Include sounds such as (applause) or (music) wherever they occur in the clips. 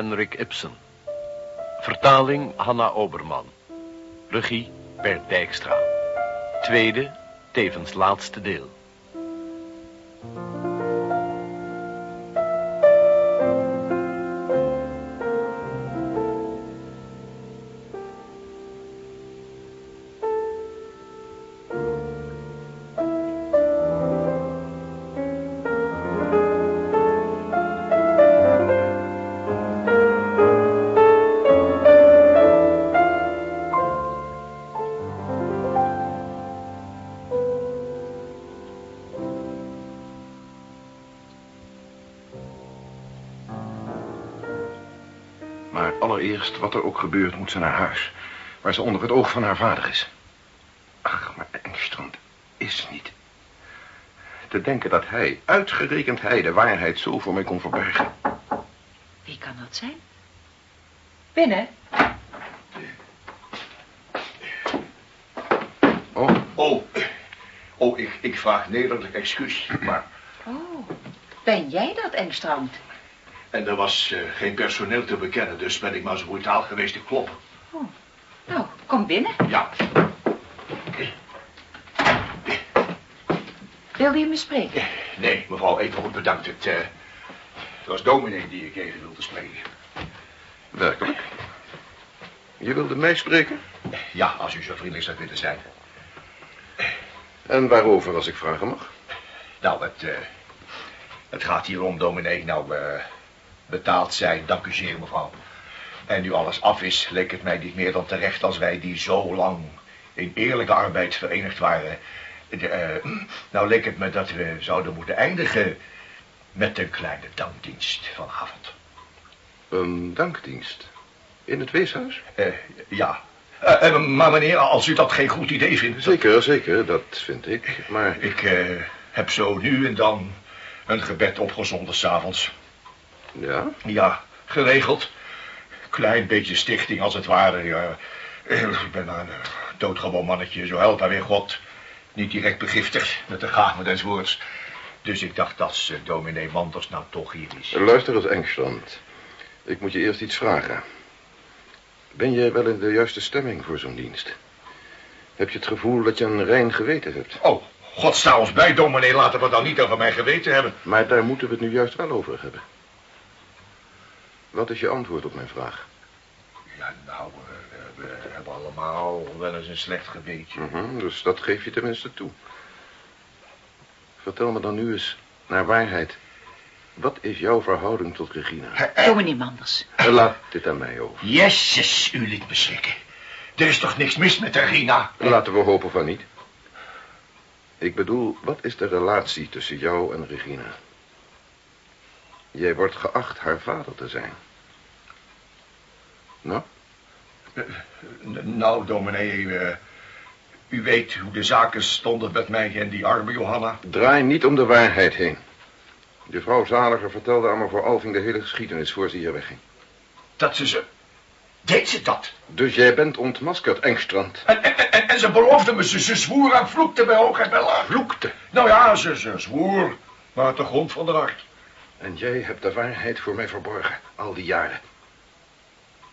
Henrik Ibsen. Vertaling Hanna Oberman. Regie Bert Dijkstra. Tweede, tevens laatste deel. Moet ze naar huis. Waar ze onder het oog van haar vader is. Ach, maar Engstrand is niet. Te denken dat hij, uitgerekend hij, de waarheid zo voor mij kon verbergen. Wie kan dat zijn? Binnen. Oh, Oh, oh ik, ik vraag nederlijk excuus, maar... Oh, ben jij dat, Engstrand? En er was eh, geen personeel te bekennen, dus ben ik maar zo brutaal geweest te kloppen. Nou, kom binnen. Ja, Wilde je me spreken? nee, mevrouw Evenhoek, bedankt. Het, eh, het was dominee die ik even wilde spreken. werkelijk? Je wilde mij spreken? Ja, als u zo vriendelijk zou willen zijn. En waarover, als ik vragen mag? Nou, het, eh, het gaat hier om, dominee. Nou, eh, betaald zijn, dank u zeer, mevrouw. En nu alles af is, leek het mij niet meer dan terecht als wij die zo lang in eerlijke arbeid verenigd waren. De, eh, nou leek het me dat we zouden moeten eindigen met een kleine dankdienst vanavond. Een dankdienst. In het weeshuis? Eh, ja. Eh, maar meneer, als u dat geen goed idee vindt... Zeker, zeker, dat vind ik. Maar Ik heb zo nu en dan een gebed opgezonden s'avonds. Ja, Ja, geregeld. Klein beetje stichting als het ware. Ja. Eh, Ik ben een eh, doodgewoon mannetje, zo helpt daar weer God. Niet direct begiftigd met de gave des woords. Dus ik dacht dat ze dominee Manders nou toch hier is. luister eens, Engstrand. Ik moet je eerst iets vragen. Ben je wel in de juiste stemming voor zo'n dienst? Heb je het gevoel dat je een rein geweten hebt? Oh, God sta ons bij, dominee. Laten we het dan niet over mijn geweten hebben. Maar daar moeten we het nu juist wel over hebben. Wat is je antwoord op mijn vraag? Ja, nou, eh, we hebben allemaal wel eens een slecht geweten. Mhm, dus dat geef je tenminste toe. Vertel me dan nu eens, naar waarheid. Wat is jouw verhouding tot Regina? Dominee Manders. Eh, Laat dit aan mij over. Jezus, u liet me schrikken. Er is toch niks mis met Regina? Laten we hopen van niet. Ik bedoel, wat is de relatie tussen jou en Regina? Jij wordt geacht haar vader te zijn. Nou, Nou, dominee, eh, u weet hoe de zaken stonden met mij en die arme Johanna. draai niet om de waarheid heen. De vrouw Zaliger vertelde aan mevrouw Alving de hele geschiedenis voor ze hier wegging. Dat ze ze... Deed ze dat? Dus jij bent ontmaskerd, Engstrand. En, en, en, en ze beloofde me, ze, ze zwoer en vloekte bij hoog en bij laag. Vloekte. Nou ja, ze, ze zwoer, maar uit de grond van de hart. En jij hebt de waarheid voor mij verborgen, al die jaren.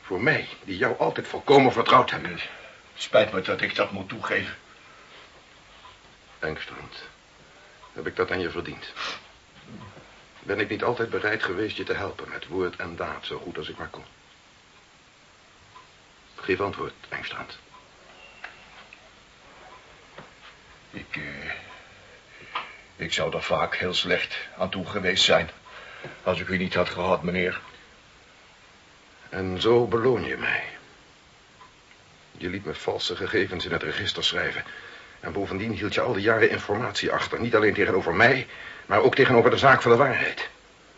Voor mij, die jou altijd volkomen vertrouwd heb. Spijt me dat ik dat moet toegeven. Engstrand, heb ik dat aan je verdiend? Ben ik niet altijd bereid geweest je te helpen met woord en daad, zo goed als ik maar kon? Geef antwoord, Engstrand. Ik, eh, ik zou er vaak heel slecht aan toe geweest zijn. Als ik u niet had gehad, meneer. En zo beloon je mij. Je liet me valse gegevens in het register schrijven. En bovendien hield je al die jaren informatie achter. Niet alleen tegenover mij, maar ook tegenover de zaak van de waarheid.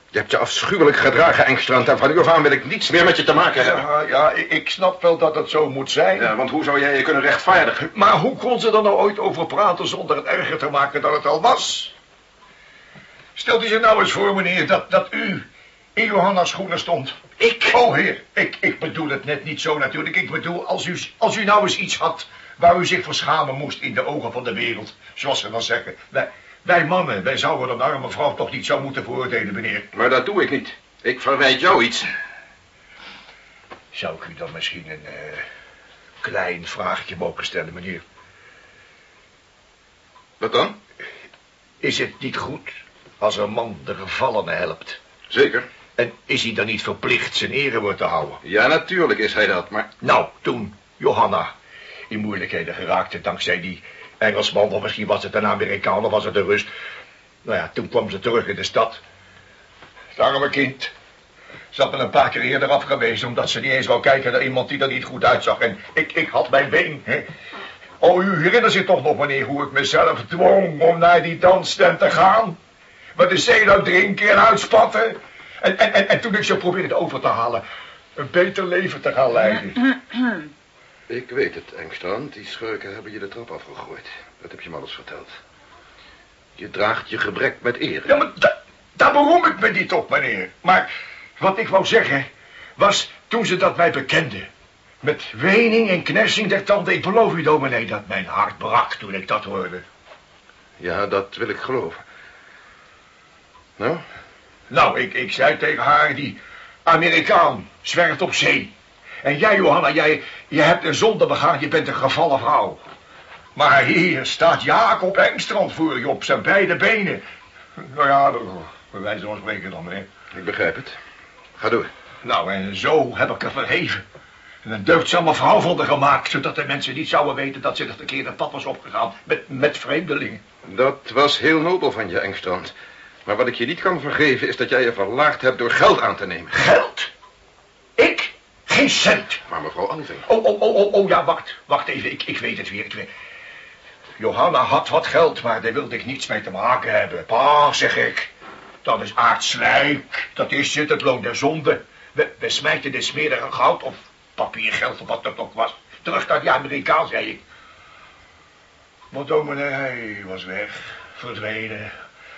Je hebt je afschuwelijk gedragen, Engstrand. En van nu af aan wil ik niets meer met je te maken hebben. Ja, ik snap wel dat het zo moet zijn. Ja, want hoe zou jij je kunnen rechtvaardigen? Maar hoe kon ze er nou ooit over praten zonder het erger te maken dan het al was? Stelt u zich nou eens voor, meneer, dat, dat u in Johanna's schoenen stond. Ik? Oh, heer, ik, ik bedoel het net niet zo natuurlijk. Ik bedoel, als u, als u nou eens iets had waar u zich voor schamen moest in de ogen van de wereld. Zoals ze dan zeggen. Wij, wij mannen, wij zouden een arme vrouw toch niet zo moeten veroordelen, meneer. Maar dat doe ik niet. Ik verwijt jou iets. Zou ik u dan misschien een eh, klein vraagje mogen stellen, meneer? Wat dan? Is het niet goed als een man de gevallene helpt? Zeker. En is hij dan niet verplicht zijn erewoord te houden? Ja, natuurlijk is hij dat, maar... Nou, toen Johanna in moeilijkheden geraakte dankzij die Engelsman, of misschien was het een Amerikaan, of was het een Rus. Nou ja, toen kwam ze terug in de stad. Het arme kind. Ze had me een paar keer eerder afgewezen, omdat ze niet eens wou kijken naar iemand die er niet goed uitzag. En ik, ik had mijn been, hè. Oh, u herinnert zich toch nog, meneer, hoe ik mezelf dwong om naar die danstent te gaan? Met de zeeluik drinken en uitspatten. En, en, en, en toen ik ze probeerde over te halen, een beter leven te gaan leiden. (clears throat) Ik weet het, Engstrand. Die schurken hebben je de trap afgegooid. Dat heb je me alles verteld. Je draagt je gebrek met eer. Ja, maar da- daar beroem ik me niet op, meneer. Maar wat ik wou zeggen, was toen ze dat mij bekende. Met wening en knersing der tanden. Ik beloof u, dominee, dat mijn hart brak toen ik dat hoorde. Ja, dat wil ik geloven. Nou, Nou, ik, ik zei tegen haar, die Amerikaan zwerft op zee. En jij, Johanna, jij, je hebt een zonde begaan, je bent een gevallen vrouw. Maar hier staat Jacob Engstrand voor je op zijn beide benen. Nou ja, bij wijze van spreken dan, meneer. ik begrijp het. Ga door. Nou, en zo heb ik er verheven. En een deugdzame vrouw van haar gemaakt, zodat de mensen niet zouden weten dat ze de verkeerde pad was opgegaan met, met vreemdelingen. Dat was heel nobel van je, Engstrand. Maar wat ik je niet kan vergeven is dat jij je verlaagd hebt door geld aan te nemen. Geld? Ik? Geen cent. Maar mevrouw Alving, Oh, oh, oh, oh, oh, ja, wacht. Wacht even, ik, ik weet het weer. Ik weet... Johanna had wat geld, maar daar wilde ik niets mee te maken hebben. Pa, zeg ik. Dat is aardslijk. Dat is het, het loon der zonde. We, we smijten de smerige goud of papiergeld of wat dat ook was. Terug naar die Amerikaan, zei ik. Maar dominee, hij was weg. Verdwenen.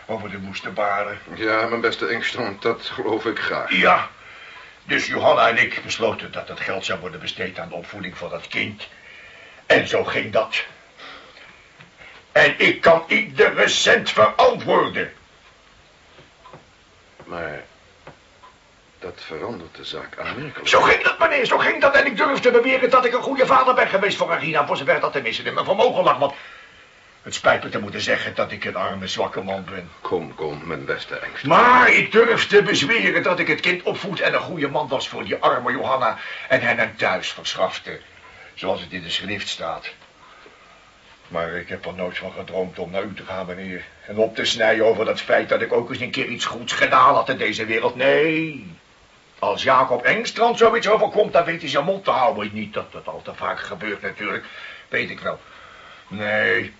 Over de moestenbaren. ja, mijn beste Engstrand, dat geloof ik graag. Ja. Dus Johanna en ik besloten dat het geld zou worden besteed aan de opvoeding van dat kind. En zo ging dat. En ik kan iedere cent verantwoorden. Maar dat verandert de zaak aanmerkelijk. Zo ging dat, meneer, zo ging dat. En ik durf te beweren dat ik een goede vader ben geweest voor Regina, voor zover dat tenminste in mijn vermogen lag. Want het spijt me te moeten zeggen dat ik een arme, zwakke man ben. Kom, kom, mijn beste Engstrand. Maar ik durf te bezweren dat ik het kind opvoed en een goede man was voor die arme Johanna en hen een thuis verschafte, zoals het in de schrift staat. Maar ik heb er nooit van gedroomd om naar u te gaan, meneer, en op te snijden over dat feit dat ik ook eens een keer iets goeds gedaan had in deze wereld. Nee, als Jacob Engstrand zoiets overkomt, dan weet hij zijn mond te houden. Niet dat dat al te vaak gebeurt natuurlijk, weet ik wel. Nee,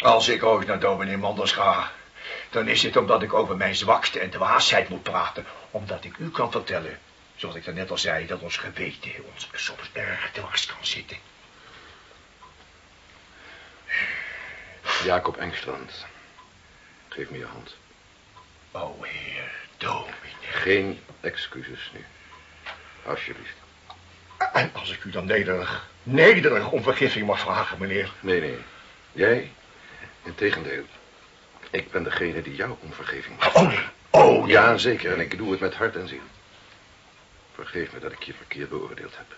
als ik ooit naar dominee Manders ga, dan is het omdat ik over mijn zwakste en dwaasheid moet praten. Omdat ik u kan vertellen, zoals ik net al zei, dat ons geweten ons soms erg dwars kan zitten. Jacob Engstrand, geef me je hand. O heer, dominee. Geen excuses nu. Alsjeblieft. En als ik u dan nederig, nederig om vergissing mag vragen, meneer. Nee, nee. Jij? Integendeel. Ik ben degene die jou om vergeving vraagt. Oh oh ja. Ja, zeker. En ik doe het met hart en ziel. Vergeef me dat ik je verkeerd beoordeeld heb.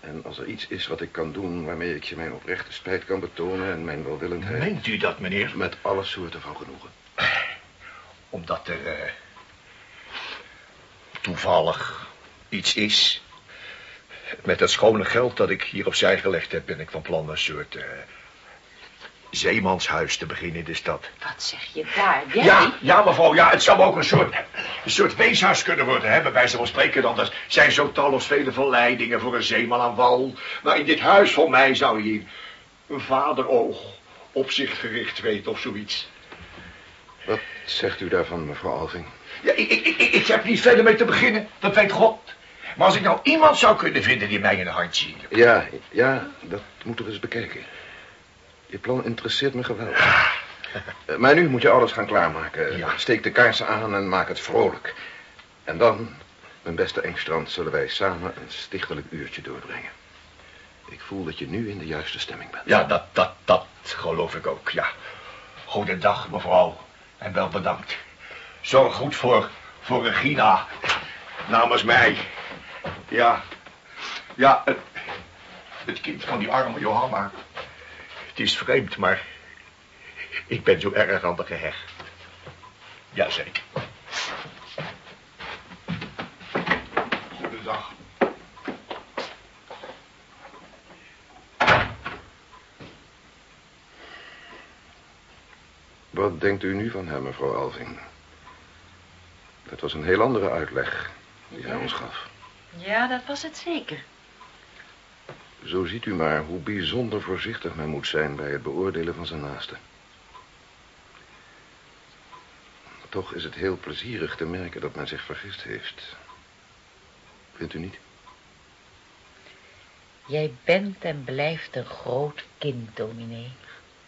En als er iets is wat ik kan doen waarmee ik je mijn oprechte spijt kan betonen en mijn welwillendheid... Meent u dat, meneer? Met alle soorten van genoegen. Omdat er eh, toevallig iets is. Met het schone geld dat ik hier opzij gelegd heb, ben ik van plan een soort eh, zeemanshuis te beginnen in de stad. Wat zeg je daar? Jij? Ja, ja, mevrouw, ja, het zou ook een soort, een soort weeshuis kunnen worden, hè, bij wijze van spreken. Dan er zijn zo talloos vele verleidingen voor een zeeman aan wal. Maar in dit huis van mij zou je een vaderoog op zich gericht weten of zoiets. Wat zegt u daarvan, mevrouw Alving? Ja, ik, ik, ik, ik heb niet verder mee te beginnen, dat weet God. Maar als ik nou iemand zou kunnen vinden die mij in de handje hielp. Ja, ja, dat moeten we eens bekijken. Je plan interesseert me geweldig. Eh, Maar nu moet je alles gaan klaarmaken. Ja. Steek de kaarsen aan en maak het vrolijk. En dan, mijn beste Engstrand, zullen wij samen een stichtelijk uurtje doorbrengen. Ik voel dat je nu in de juiste stemming bent. Ja, dat, dat, dat geloof ik ook, ja. Goedendag, mevrouw. En wel bedankt. Zorg goed voor Voor Regina. Namens mij. Ja. Ja, het, het kind van die arme Johanna. Het is vreemd, maar ik ben zo erg aan de gehecht. Jazeker. Goedendag. Wat denkt u nu van hem, mevrouw Alving? Dat was een heel andere uitleg die hij ons gaf. Ja, dat was het zeker. Zo ziet u maar hoe bijzonder voorzichtig men moet zijn bij het beoordelen van zijn naasten. Toch is het heel plezierig te merken dat men zich vergist heeft. Vindt u niet? Jij bent en blijft een groot kind, dominee.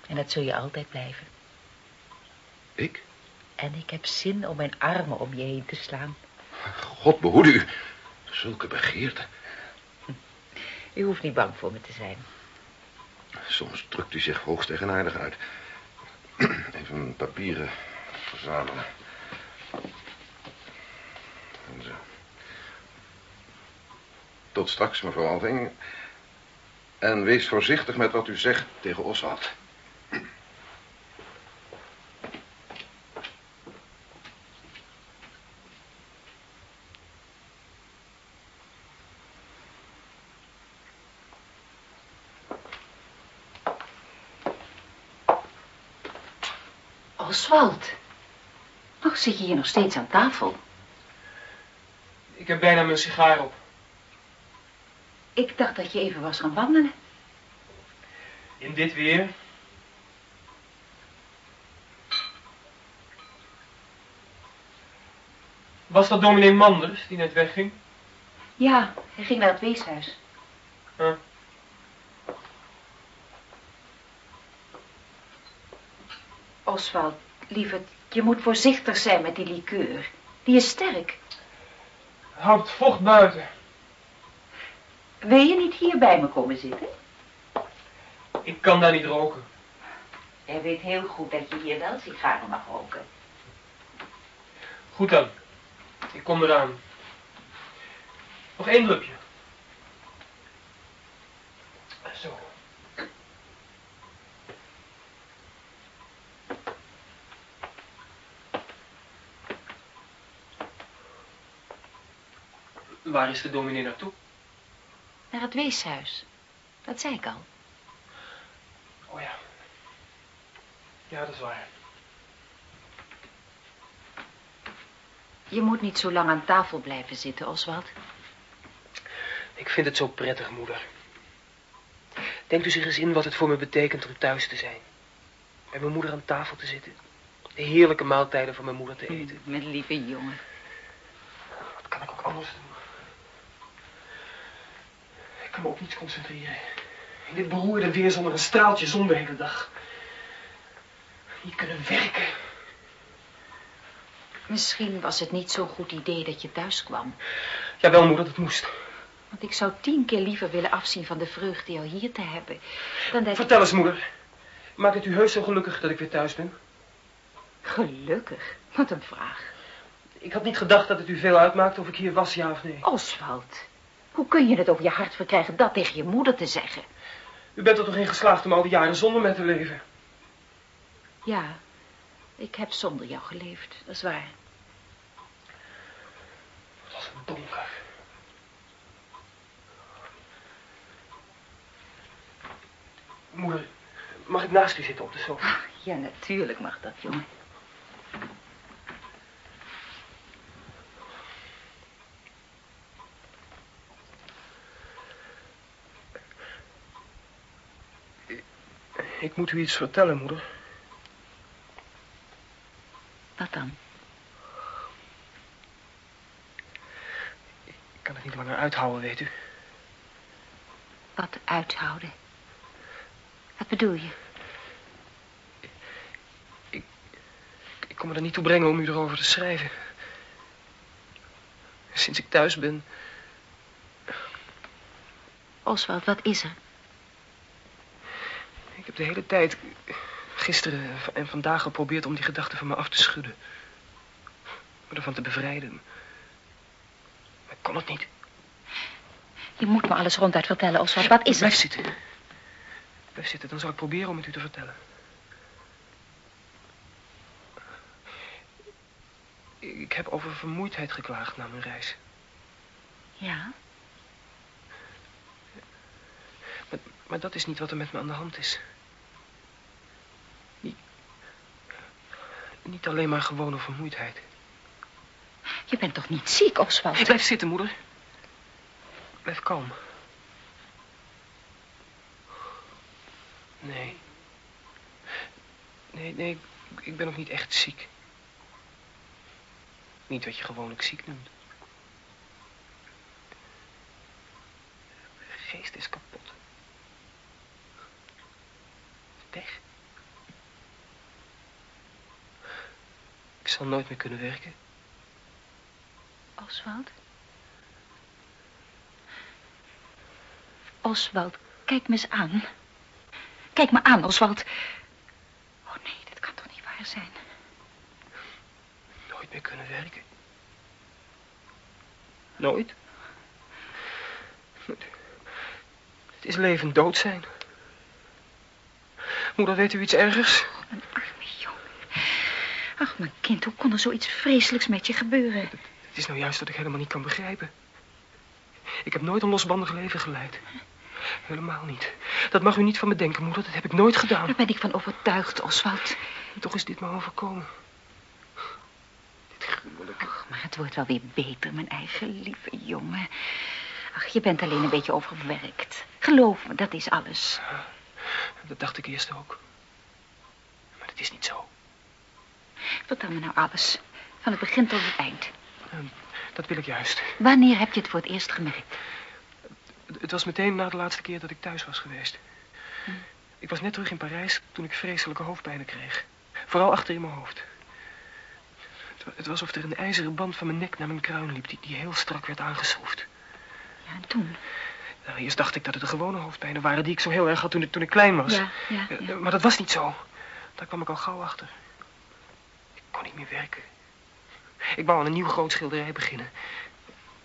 En dat zul je altijd blijven. Ik? En ik heb zin om mijn armen om je heen te slaan. God behoede u. Zulke begeerte. U hoeft niet bang voor me te zijn. Soms drukt u zich hoogst eigenaardig uit. (clears throat) Even mijn papieren verzamelen. En zo. Tot straks, mevrouw Alving. En wees voorzichtig met wat u zegt tegen. Oswald. Nog zit je hier nog steeds aan tafel. Ik heb bijna mijn sigaar op. Ik dacht dat je even was gaan wandelen. In dit weer. Was dat dominee Manders die net wegging? Ja, hij ging naar het weeshuis. Huh? Oswald, lieverd, je moet voorzichtig zijn met die liqueur. Die is sterk. Houd het vocht buiten. Wil je niet hier bij me komen zitten? Ik kan daar niet roken. Jij weet heel goed dat je hier wel sigaren mag roken. Goed dan. Ik kom eraan. Nog één drupje. Zo. Waar is de dominee naartoe? Naar het weeshuis. Dat zei ik al. Oh ja. Ja, dat is waar. Je moet niet zo lang aan tafel blijven zitten, Oswald. Ik vind het zo prettig, moeder. Denkt u zich eens in wat het voor me betekent om thuis te zijn. Bij mijn moeder aan tafel te zitten. De heerlijke maaltijden van mijn moeder te eten. Mijn lieve jongen. Wat kan ik ook anders doen? Ik kan me op niets concentreren. In dit beroerde weer zonder een straaltje zon de hele dag. Niet kunnen werken. Misschien was het niet zo'n goed idee dat je thuis kwam. Jawel, moeder, dat moest. Want ik zou tien keer liever willen afzien van de vreugde jou hier te hebben. Dan dat... Vertel eens, moeder. Maakt het u heus zo gelukkig dat ik weer thuis ben? Gelukkig. Wat een vraag. Ik had niet gedacht dat het u veel uitmaakte of ik hier was, ja of nee. Oswald, hoe kun je het over je hart verkrijgen dat tegen je moeder te zeggen? U bent er toch in geslaagd om al die jaren zonder mij te leven? Ja, ik heb zonder jou geleefd, dat is waar. Het was donker. Moeder, mag ik naast u zitten op de sofa? Ja, natuurlijk mag dat, jongen. Ik moet u iets vertellen, moeder. Wat dan? Ik kan het niet langer uithouden, weet u. Wat uithouden? Wat bedoel je? Ik kon me er niet toe brengen om u erover te schrijven. Sinds ik thuis ben, Oswald, wat is er? Ik heb de hele tijd, gisteren en vandaag geprobeerd om die gedachten van me af te schudden. me ervan te bevrijden. Maar ik kon het niet. Je moet me alles ronduit vertellen, Oswald. Wat is Blijf er? zitten. Blijf zitten, dan zal ik proberen om het u te vertellen. Ik heb over vermoeidheid geklaagd na mijn reis. Ja? Maar, maar dat is niet wat er met me aan de hand is. Niet alleen maar gewone vermoeidheid. Je bent toch niet ziek, Oswald? Blijf zitten, moeder. Blijf kalm. Nee. Nee, nee, ik- ben ook niet echt ziek. Niet wat je gewoonlijk ziek noemt. Geest is kapot. Weg. Ik zal nooit meer kunnen werken. Oswald? Oswald, kijk me eens aan. Kijk me aan, Oswald. Oh nee, dat kan toch niet waar zijn? Nooit meer kunnen werken. Nooit? Het is leven dood zijn. Moeder, weet u iets ergers? Een arme jongen. Ach, mijn kind, hoe kon er zoiets vreselijks met je gebeuren? Het is nou juist dat ik helemaal niet kan begrijpen. Ik heb nooit een losbandig leven geleid. Helemaal niet. Dat mag u niet van me denken, moeder. Dat heb ik nooit gedaan. Daar ben ik van overtuigd, Oswald. En toch is dit me overkomen. Dit gruwelijke. Ach, maar het wordt wel weer beter, mijn eigen lieve jongen. Ach, je bent alleen een beetje overwerkt. Geloof me, dat is alles. Dat dacht ik eerst ook. Maar het is niet zo. Vertel me nou alles. Van het begin tot het eind. Ehm, Dat wil ik juist. Wanneer heb je het voor het eerst gemerkt? Het- was meteen na de laatste keer dat ik thuis was geweest. Hm. Ik was net terug in Parijs toen ik vreselijke hoofdpijnen kreeg. Vooral achter in mijn hoofd. Het wa- Het was of er een ijzeren band van mijn nek naar mijn kruin liep... die, die heel strak werd aangeschroefd. Ja, en toen? Nou, eerst dacht ik dat het de gewone hoofdpijnen waren... die ik zo heel erg had toen ik, toen ik klein was. Ja, ja, Eh, ja. Maar dat was niet zo. Daar kwam ik al gauw achter. Ik kon niet meer werken. Ik wou aan een nieuw groot schilderij beginnen.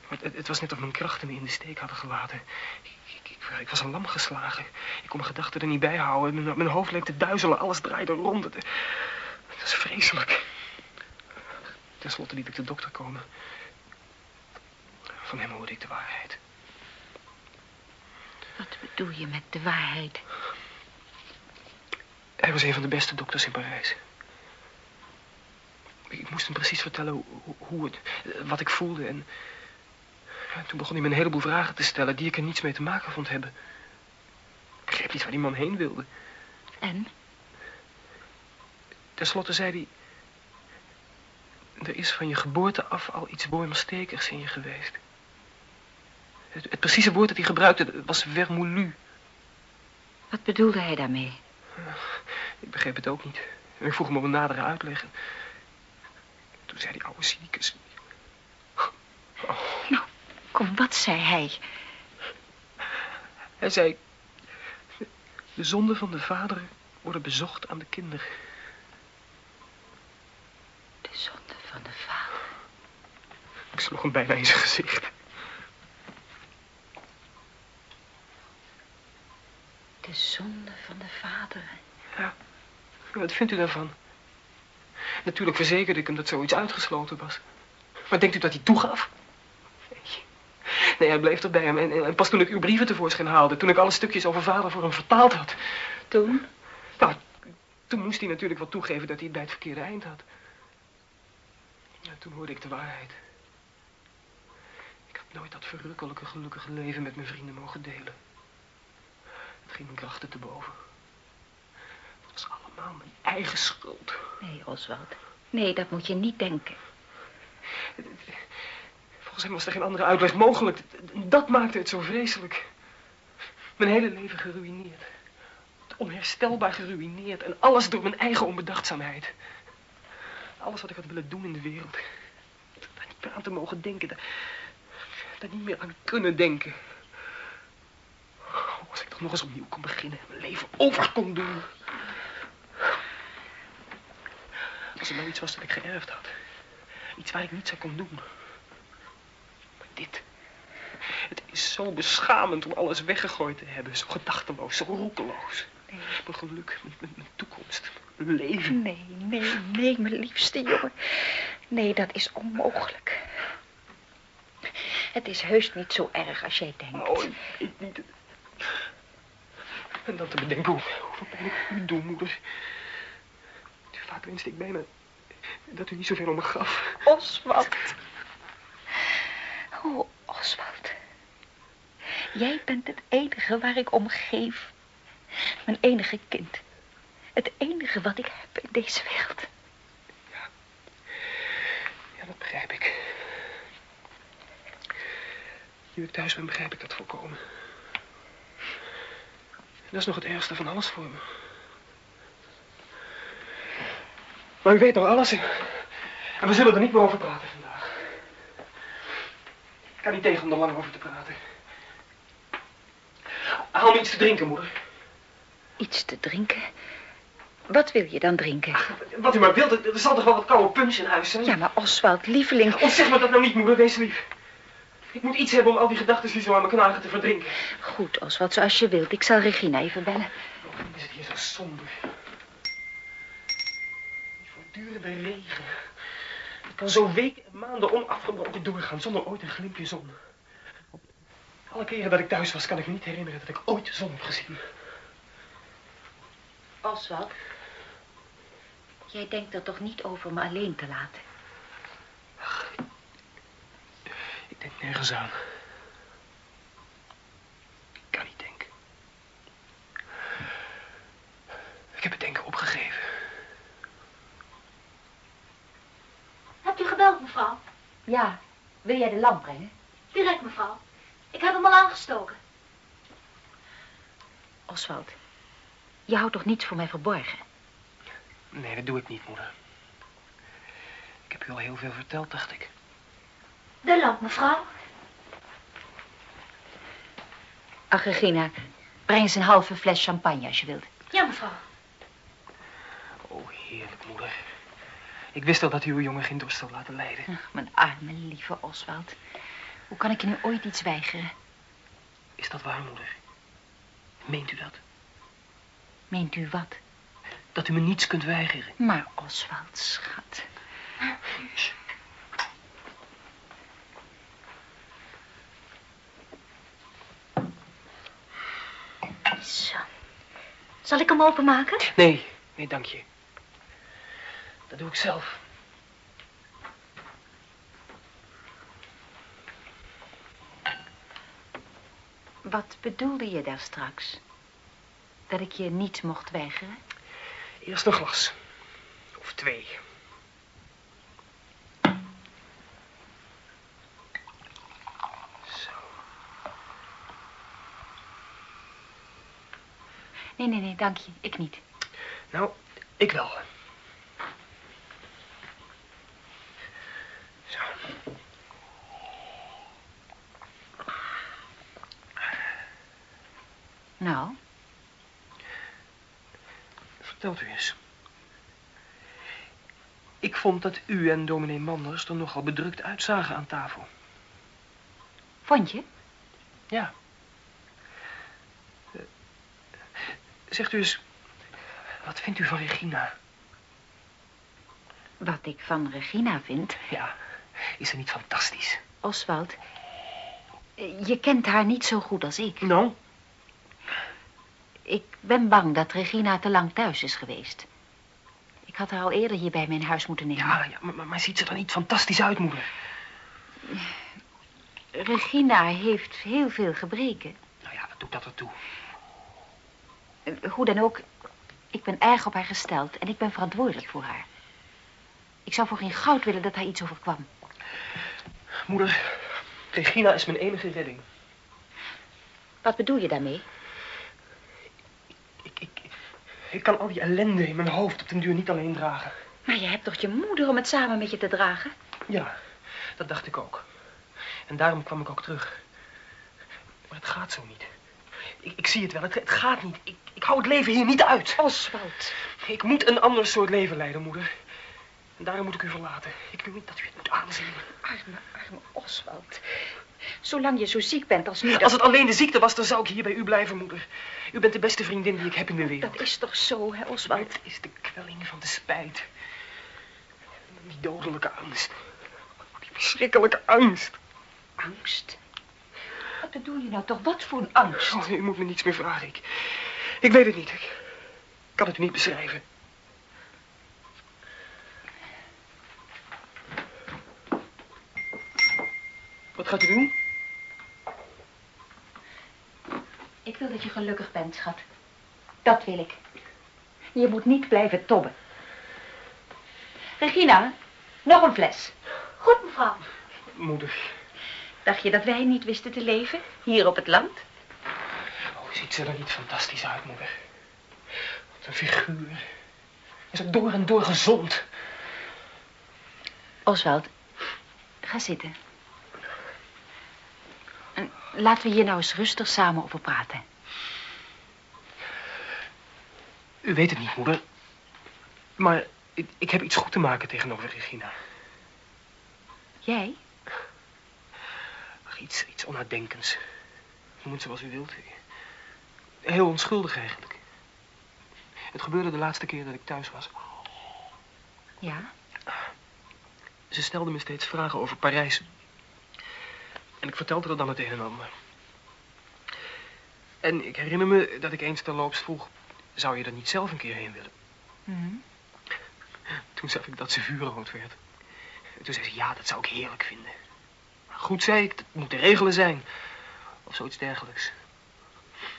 Maar het, het was net of mijn krachten me in de steek hadden gelaten. Ik, ik, ik, ik was een lam geslagen. Ik kon mijn gedachten er niet bij houden. Mijn, mijn hoofd leek te duizelen. Alles draaide rond. Het, het was vreselijk. Ten slotte liet ik de dokter komen. Van hem hoorde ik de waarheid. Wat bedoel je met de waarheid? Hij was een van de beste dokters in Parijs. Ik moest hem precies vertellen hoe, hoe- het, eh, wat ik voelde. En toen begon hij me een heleboel vragen te stellen die ik er niets mee te maken vond hebben. Ik begreep niet waar die man heen wilde. En? Ten slotte zei hij... Er is van je geboorte af al iets wormstekers in je geweest. Het, het precieze woord dat hij gebruikte was vermoulu. Wat bedoelde hij daarmee? Ik begreep het ook niet. En ik vroeg hem om een nadere uitleg. Toen zei die oude cynicus... Nou, kom, wat zei hij? Hij zei... De zonden van de vader worden bezocht aan de kinderen. De zonde van de vader. Ik sloeg hem bijna in zijn gezicht. De zonde van de vader. Ja. Wat vindt u daarvan? Natuurlijk verzekerde ik hem dat zoiets uitgesloten was. Maar denkt u dat hij toegaf? Nee. Nee, hij bleef erbij hem. En, en, en pas toen ik uw brieven tevoorschijn haalde... toen ik alle stukjes over vader voor hem vertaald had... Toen? Nou, toen moest hij natuurlijk wel toegeven dat hij het bij het verkeerde eind had. Ja, toen hoorde ik de waarheid. Ik had nooit dat verrukkelijke, gelukkige leven met mijn vrienden mogen delen. Het ging mijn krachten te boven. Allemaal mijn eigen schuld. Nee, Oswald. Nee, dat moet je niet denken. Volgens hem was er geen andere uitweg mogelijk. Dat maakte het zo vreselijk. Mijn hele leven geruïneerd. Onherstelbaar geruïneerd. En alles door mijn eigen onbedachtzaamheid. Alles wat ik had willen doen in de wereld. Daar niet meer aan te mogen denken. Daar, daar niet meer aan kunnen denken. Oh, als ik toch nog eens opnieuw kon beginnen. Mijn leven over kon doen. Als er nou iets was dat ik geërfd had. Iets waar ik niets aan kon doen. Maar dit... Het is zo beschamend om alles weggegooid te hebben. Zo gedachteloos, zo roekeloos. Nee. Mijn geluk, mijn, mijn, toekomst, mijn leven. Nee, nee, nee, mijn liefste jongen. Nee, dat is onmogelijk. Het is heus niet zo erg als jij denkt. Oh, ik weet niet. En dan te bedenken hoe, hoeveel pijn ik u doe, moeder. Vaak wenste ik bijna dat u niet zoveel om me gaf. Oswald. Oh, Oswald. Jij bent het enige waar ik om geef. Mijn enige kind. Het enige wat ik heb in deze wereld. Ja, dat begrijp ik. Nu ik thuis ben, begrijp ik dat volkomen. Dat is nog het ergste van alles voor me. Maar u weet nog alles en, we zullen er niet meer over praten vandaag. Ik kan niet tegen om er lang over te praten. Haal me iets te drinken, moeder. Iets te drinken? Wat wil je dan drinken? Wat u maar wilt, er zal toch wel wat koude punch in huis zijn? Ja, maar Oswald, lieveling. Oh, zeg me dat nou niet, moeder, wees lief. Ik moet iets hebben om al die gedachten die zo aan me knagen te verdrinken. Goed, Oswald, zoals je wilt. Ik zal Regina even bellen. Oh, dan is het hier zo somber. Voortdurende regen. Het kan zo weken en maanden onafgebroken doorgaan zonder ooit een glimpje zon. Alle keren dat ik thuis was, kan ik me niet herinneren dat ik ooit zon heb gezien. Oswald, jij denkt er toch niet over me alleen te laten? Ik denk nergens aan. Ik kan niet denken. Ik heb het denken opgegeven. Hebt u gebeld, mevrouw? Ja, wil jij de lamp brengen? Direct, mevrouw. Ik heb hem al aangestoken. Oswald, je houdt toch niets voor mij verborgen? Nee, dat doe ik niet, moeder. Ik heb u al heel veel verteld, dacht ik. De lamp, mevrouw. Ach, Regina, breng eens een halve fles champagne als je wilt. Ja, mevrouw. Oh, heerlijk, moeder. Ik wist al dat u uw jongen geen dorst zou laten lijden. Ach, mijn arme, lieve Oswald. Hoe kan ik je nu ooit iets weigeren? Is dat waar, moeder? Meent u dat? Meent u wat? Dat u me niets kunt weigeren? Maar Oswald, schat. Zo. Zal ik hem openmaken? Nee, nee, dank je. Dat doe ik zelf. Wat bedoelde je daar straks? Dat ik je niet mocht weigeren? Eerst een glas. Of twee. Zo. Nee, nee, nee, dank je. Ik niet. Nou, ik wel. Zo. Nou, Vertelt u eens. Ik vond dat u en dominee Manders er nogal bedrukt uitzagen aan tafel. vond je? Ja. Eh, Zegt u eens, wat vindt u van Regina? Wat ik van Regina vind... Ja, is ze niet fantastisch? Oswald, eh, je kent haar niet zo goed als ik. Nou? Ik ben bang dat Regina te lang thuis is geweest. Ik had haar al eerder hier bij mijn huis moeten nemen. Ja, ja maar, maar- ziet ze er niet fantastisch uit, moeder? Regina heeft heel veel gebreken. Nou ja, wat doet dat ertoe? Hoe dan ook, ik ben erg op haar gesteld en ik ben verantwoordelijk voor haar. Ik zou voor geen goud willen dat haar iets overkwam. Moeder, Regina is mijn enige redding. Wat bedoel je daarmee? Ik, kan al die ellende in mijn hoofd op den duur niet alleen dragen. Maar je hebt toch je moeder om het samen met je te dragen? Ja, dat dacht ik ook. En daarom kwam ik ook terug. Maar het gaat zo niet. Ik, ik zie het wel, het, het gaat niet. Ik, ik hou het leven hier niet uit. Oswald. Ik moet een ander soort leven leiden, moeder. En daarom moet ik u verlaten. Ik wil niet dat u het moet aanzien. Arme, arme Oswald. Zolang je zo ziek bent als nu... dat- Als het alleen de ziekte was, dan zou ik hier bij u blijven, moeder. U bent de beste vriendin die ik heb in de wereld. Dat is toch zo, hè, Oswald? Het is de kwelling van de spijt. Die dodelijke angst. Die verschrikkelijke angst. Angst. Wat bedoel je nou toch? Wat voor een angst? Oh, u moet me niets meer vragen. Ik, ik weet het niet. Ik kan het u niet beschrijven. Wat gaat u doen? Ik wil dat je gelukkig bent, schat. Dat wil ik. Je moet niet blijven tobben. Regina, nog een fles. Goed, mevrouw. Moeder. Dacht je dat wij niet wisten te leven, hier op het land? Oh, ziet ze er niet fantastisch uit, moeder? Wat een figuur. Is ook door en door gezond. Oswald, ga zitten. En laten we hier nou eens rustig samen over praten. U weet het niet, moeder. Maar ik, ik heb iets goed te maken tegenover Regina. Jij? Ach, iets, iets. Noem het zoals u wilt. Heel onschuldig eigenlijk. Het gebeurde de laatste keer dat ik thuis was. Ja? Ze stelde me steeds vragen over Parijs. En ik vertelde er dan het een en ander. En ik herinner me dat ik eens terloops vroeg... zou je er niet zelf een keer heen willen? Mhm. Toen zag ik dat ze vuurrood werd. En toen zei ze, ja, dat zou ik heerlijk vinden. Maar goed, zei ik, dat moeten regelen zijn. Of zoiets dergelijks.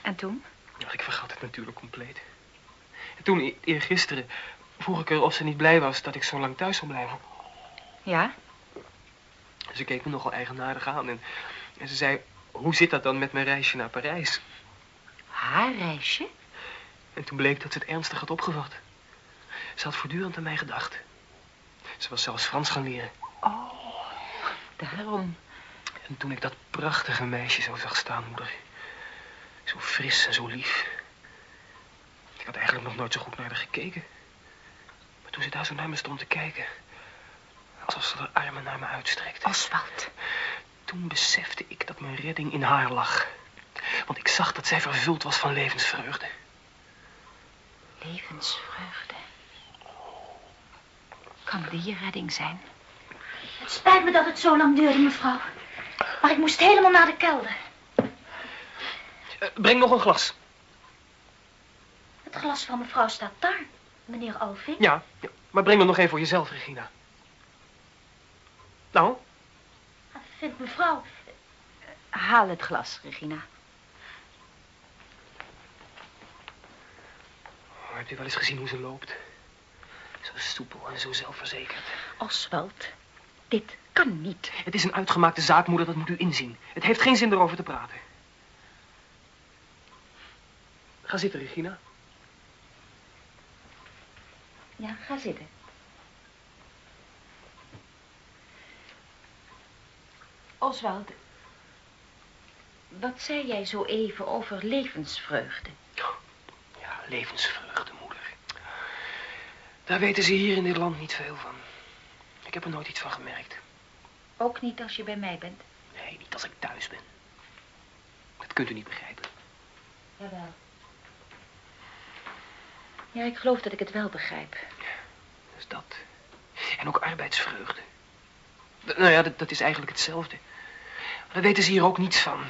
En toen? Ja, ik vergat het natuurlijk compleet. En toen, e- eergisteren, vroeg ik er of ze niet blij was dat ik zo lang thuis zou blijven. Ja? Ze keek me nogal eigenaardig aan en, en ze zei, hoe zit dat dan met mijn reisje naar Parijs? Haar reisje? En toen bleek dat ze het ernstig had opgevat. Ze had voortdurend aan mij gedacht. Ze was zelfs Frans gaan leren. Oh, daarom. En toen ik dat prachtige meisje zo zag staan, moeder. Zo fris en zo lief. Ik had eigenlijk nog nooit zo goed naar haar gekeken. Maar toen ze daar zo naar me stond te kijken... alsof ze haar armen naar me uitstrekte... Oswald. toen besefte ik dat mijn redding in haar lag. Want ik zag dat zij vervuld was van levensvreugde. Levensvreugde. Kan die je redding zijn? Het spijt me dat het zo lang duurde, mevrouw. Maar ik moest helemaal naar de kelder. Eh, breng nog een glas. Het glas van mevrouw staat daar, meneer Alving. Ja, ja, maar breng er nog één voor jezelf, Regina. Nou, Vindt mevrouw... Haal het glas, Regina. oh, hebt u wel eens gezien hoe ze loopt? Zo soepel en zo zelfverzekerd. Oswald, dit kan niet. Het is een uitgemaakte zaak, moeder, dat moet u inzien. Het heeft geen zin erover te praten. Ga zitten, Regina. Ja, ga zitten. Oswald, wat zei jij zo even over levensvreugde? Ja, levensvreugde, moeder. Daar weten ze hier in dit land niet veel van. Ik heb er nooit iets van gemerkt. Ook niet als je bij mij bent? Nee, niet als ik thuis ben. Dat kunt u niet begrijpen. Jawel. Ja, ik geloof dat ik het wel begrijp. Dus dat. En ook arbeidsvreugde. Nou ja, dat, dat is eigenlijk hetzelfde. Maar daar weten ze hier ook niets van.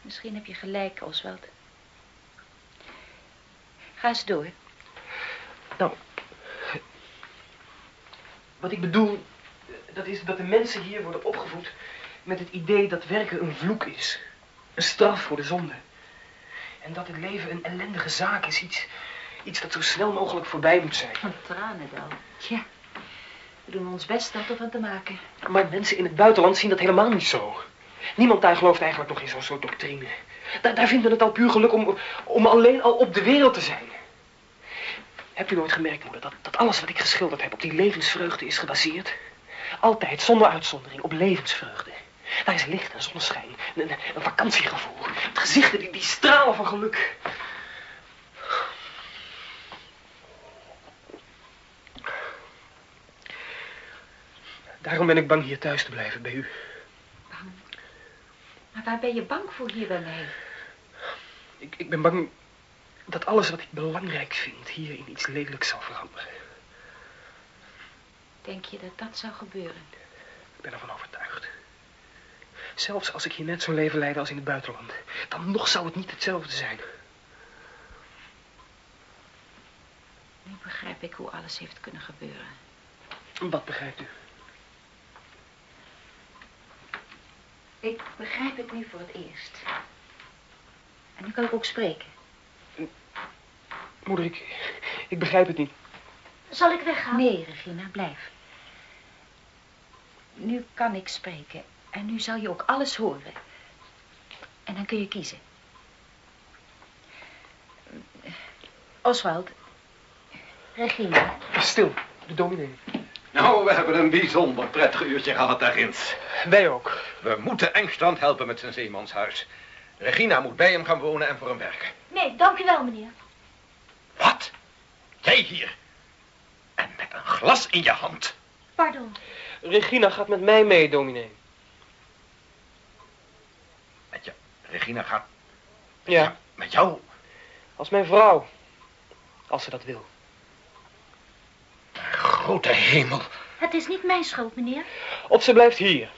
Misschien heb je gelijk, Oswald. Ga eens door. Nou, wat ik bedoel, dat is dat de mensen hier worden opgevoed met het idee dat werken een vloek is. Een straf voor de zonde. En dat het leven een ellendige zaak is, iets, iets dat zo snel mogelijk voorbij moet zijn. Van tranendal. Ja. We doen ons best dat ervan te maken. Maar mensen in het buitenland zien dat helemaal niet zo. Niemand daar gelooft eigenlijk nog in zo'n soort doctrine. Daar, daar vinden het al puur geluk om, om alleen al op de wereld te zijn. Hebt u nooit gemerkt, moeder, dat, dat alles wat ik geschilderd heb op die levensvreugde is gebaseerd? Altijd, zonder uitzondering, op levensvreugde. Daar is licht en zonneschijn, een, een vakantiegevoel. Het gezichten die, die stralen van geluk. Daarom ben ik bang hier thuis te blijven bij u. Bang. Maar waar ben je bang voor hier bij mij? Ik, ik ben bang dat alles wat ik belangrijk vind hier in iets lelijks zal veranderen. Denk je dat dat zou gebeuren? Ik ben ervan overtuigd. Zelfs als ik hier net zo'n leven leid als in het buitenland, dan nog zou het niet hetzelfde zijn. Nu begrijp ik hoe alles heeft kunnen gebeuren. Wat begrijpt u? Ik begrijp het nu voor het eerst. En nu kan ik ook spreken. Moeder, ik, ik begrijp het niet. Zal ik weggaan? Nee, Regina, blijf. Nu kan ik spreken. En nu zal je ook alles horen. En dan kun je kiezen. Oswald. Regina. Stil, de dominee. Nou, we hebben een bijzonder prettig uurtje gehad daar ginds. Wij ook. We moeten Engstrand helpen met zijn zeemanshuis. Regina moet bij hem gaan wonen en voor hem werken. Nee, dank u wel, meneer. Wat? Jij hier? En met een glas in je hand? Pardon. Regina gaat met mij mee, dominee. Met je... Regina gaat Ja, met jou? als mijn vrouw. Als ze dat wil. Grote hemel. Het is niet mijn schuld, meneer. Of ze blijft hier.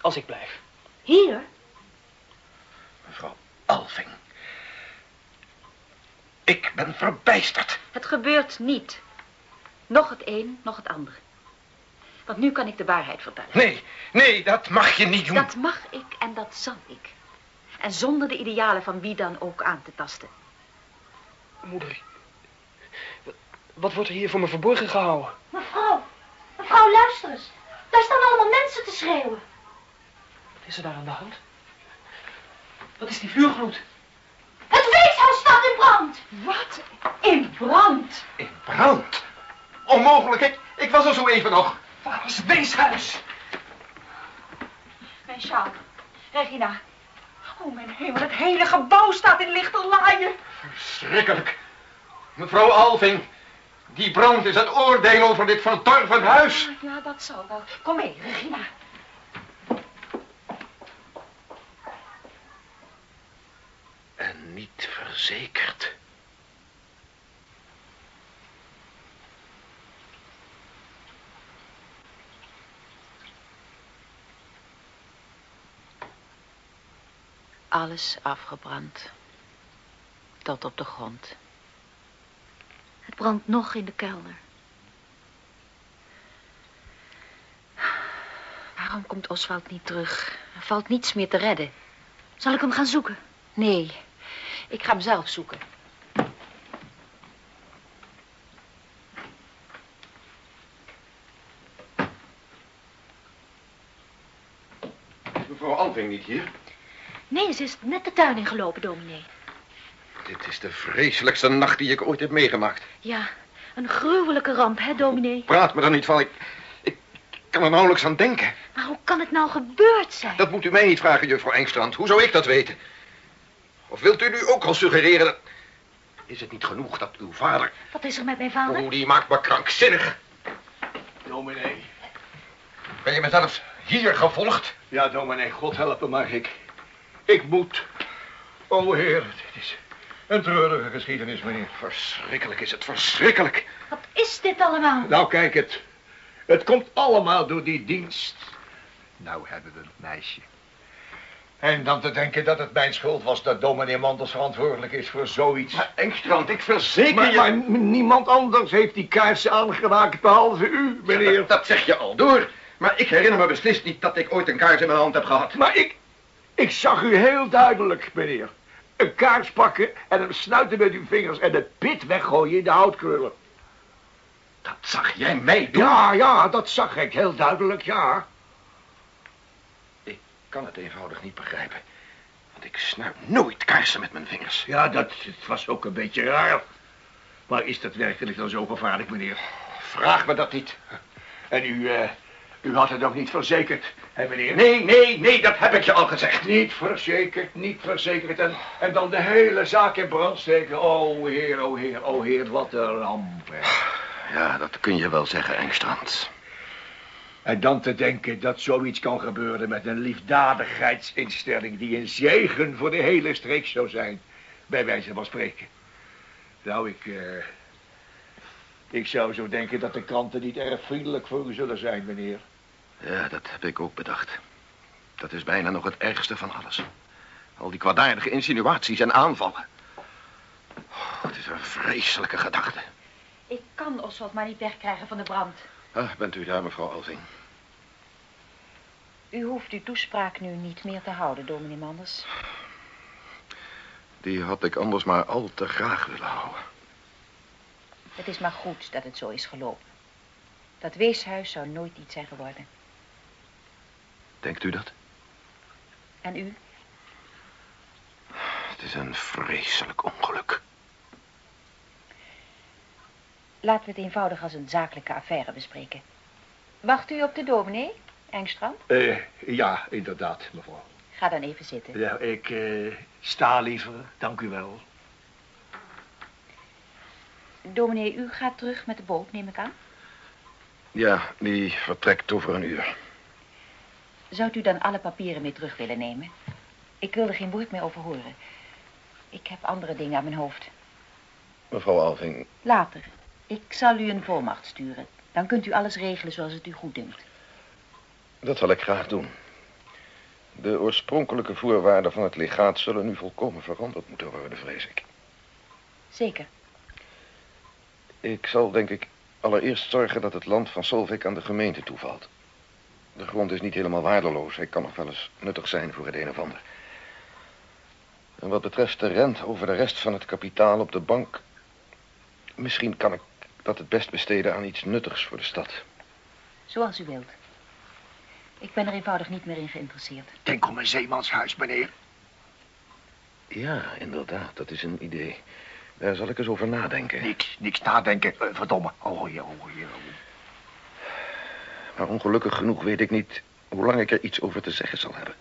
Als ik blijf. Hier? Mevrouw Alving. Ik ben verbijsterd. Het gebeurt niet. Nog het een, nog het ander. Want nu kan ik de waarheid vertellen. Nee, nee, dat mag je niet doen. Dat mag ik en dat zal ik. En zonder de idealen van wie dan ook aan te tasten. Moeder, wat, wordt er hier voor me verborgen gehouden? Mevrouw, mevrouw, luister eens. Daar staan allemaal mensen te schreeuwen. Wat is er daar aan de hand? Wat is die vuurgloed? Het weeshuis staat in brand. Wat? In brand? In brand. Onmogelijk, ik, ik was er zo even nog. Vaders weeshuis! Mijn sjaal. Regina. Oh, mijn hemel, het hele gebouw staat in lichterlaaien. Verschrikkelijk. Mevrouw Alving, die brand is een oordeel over dit verdorven huis. Ja, dat zal wel. Kom mee, Regina. En niet verzekerd. Alles afgebrand. Tot op de grond. Het brandt nog in de kelder. Waarom komt Oswald niet terug? Er valt niets meer te redden. Zal ik hem gaan zoeken? Nee, ik ga hem zelf zoeken. Is mevrouw Alving niet hier? Nee, ze is net de tuin ingelopen, dominee. Dit is de vreselijkste nacht die ik ooit heb meegemaakt. Ja, een gruwelijke ramp, hè, dominee? Praat me er niet van. Ik, ik kan er nauwelijks aan denken. Maar hoe kan het nou gebeurd zijn? Dat moet u mij niet vragen, juffrouw Engstrand. Hoe zou ik dat weten? Of wilt u nu ook al suggereren dat... Is het niet genoeg dat uw vader... Wat is er met mijn vader? Oh, die maakt me krankzinnig. Dominee. Ben je me zelfs hier gevolgd? Ja, dominee, God helpen mag ik. Ik moet. O heer, dit is een treurige geschiedenis, meneer. Verschrikkelijk is het, verschrikkelijk. Wat is dit allemaal? Nou, kijk het. Het komt allemaal door die dienst. Nou hebben we het meisje. En dan te denken dat het mijn schuld was dat dominee Mandels verantwoordelijk is voor zoiets. Maar Engstrand, ik verzeker Maar, je... maar niemand anders heeft die kaarsen aangeraakt behalve u, Ja, meneer. dat, dat zeg je al door. Maar ik herinner me beslist niet dat ik ooit een kaars in mijn hand heb gehad. Maar ik, ik zag u heel duidelijk, meneer. Een kaars pakken en hem snuiten met uw vingers en het pit weggooien in de houtkrullen. Dat zag jij mij doen? Ja, ja, dat zag ik heel duidelijk, ja. Ik kan het eenvoudig niet begrijpen. Want ik snuit nooit kaarsen met mijn vingers. Ja, dat was ook een beetje raar. Maar is dat werkelijk dan zo gevaarlijk, meneer? Vraag me dat niet. En u, eh, u had het nog niet verzekerd, hè, meneer? Nee, nee, nee, dat heb ik je al gezegd. Niet verzekerd, niet verzekerd. En, en dan de hele zaak in brand steken. O heer, o heer, o heer, wat een ramp. hè. Ja, dat kun je wel zeggen, Engstrand. En dan te denken dat zoiets kan gebeuren met een liefdadigheidsinstelling die een zegen voor de hele streek zou zijn, bij wijze van spreken. Nou, ik, eh, ik zou zo denken dat de kranten niet erg vriendelijk voor u zullen zijn, meneer. Ja, dat heb ik ook bedacht. Dat is bijna nog het ergste van alles. Al die kwaadaardige insinuaties en aanvallen. Oh, het is een vreselijke gedachte. Ik kan Oswald maar niet wegkrijgen van de brand. Ah, bent u daar, mevrouw Alving? U hoeft uw toespraak nu niet meer te houden, dominee Manders. Die had ik anders maar al te graag willen houden. Het is maar goed dat het zo is gelopen. Dat weeshuis zou nooit iets zijn geworden. Denkt u dat? En u? Het is een vreselijk ongeluk. Laten we het eenvoudig als een zakelijke affaire bespreken. Wacht u op de dominee, Engstrand? Eh, ja, inderdaad, mevrouw. Ga dan even zitten. Ja, ik eh, sta liever, dank u wel. Dominee, u gaat terug met de boot, neem ik aan. Ja, die vertrekt over een uur. Zou u dan alle papieren mee terug willen nemen? Ik wil er geen woord meer over horen. Ik heb andere dingen aan mijn hoofd. Mevrouw Alving, Later. Ik zal u een volmacht sturen. Dan kunt u alles regelen zoals het u goed dunkt. dat zal ik graag doen. De oorspronkelijke voorwaarden van het legaat zullen nu volkomen veranderd moeten worden, vrees ik. Zeker. Ik zal, denk ik, allereerst zorgen dat het land van Solvik aan de gemeente toevalt. De grond is niet helemaal waardeloos. Hij kan nog wel eens nuttig zijn voor het een of ander. En wat betreft de rente over de rest van het kapitaal op de bank... Misschien kan ik dat het best besteden aan iets nuttigs voor de stad. Zoals u wilt. Ik ben er eenvoudig niet meer in geïnteresseerd. Denk om een zeemanshuis, meneer. Ja, inderdaad, dat is een idee. Daar zal ik eens over nadenken. Niks, niks nadenken. Eh, verdomme. Oh, ja, oh, ja. Maar ongelukkig genoeg weet ik niet hoe lang ik er iets over te zeggen zal hebben.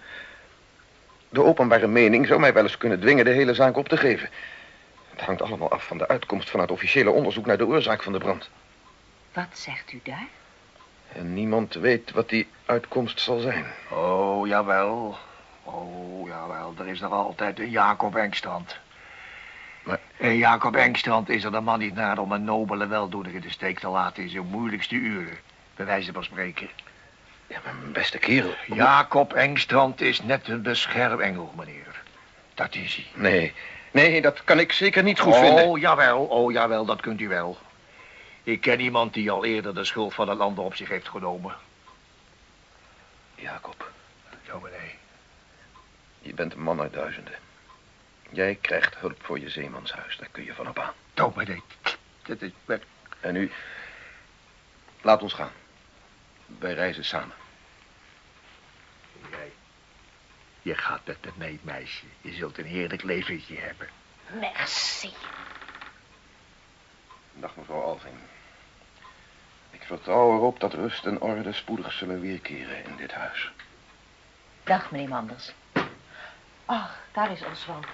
De openbare mening zou mij wel eens kunnen dwingen de hele zaak op te geven. Het hangt allemaal af van de uitkomst van het officiële onderzoek naar de oorzaak van de brand. Wat zegt u daar? En niemand weet wat die uitkomst zal zijn. Oh, jawel. Oh, jawel. Er is nog altijd een Jacob Engstrand. Maar- En Jacob Engstrand is er de man niet naar om een nobele weldoener in de steek te laten in zijn moeilijkste uren. Bij wijze van spreken. Ja, maar mijn beste kerel. Jacob Engstrand is net een beschermengel, meneer. Dat is hij. Nee, nee, dat kan ik zeker niet goed oh, vinden. jawel. Oh, jawel, dat kunt u wel. Ik ken iemand die al eerder de schuld van het land op zich heeft genomen. Jacob, Dominee. je bent een man uit duizenden. Jij krijgt hulp voor je zeemanshuis, daar kun je van op aan. Dominee. Dat is... En nu, laat ons gaan. Wij reizen samen. Jij. Je gaat met me mee, meisje. Je zult een heerlijk leventje hebben. Merci. Dag mevrouw Alving. Ik vertrouw erop dat rust en orde spoedig zullen weerkeren in dit huis. Dag, meneer Manders. Ach, daar is Oswald.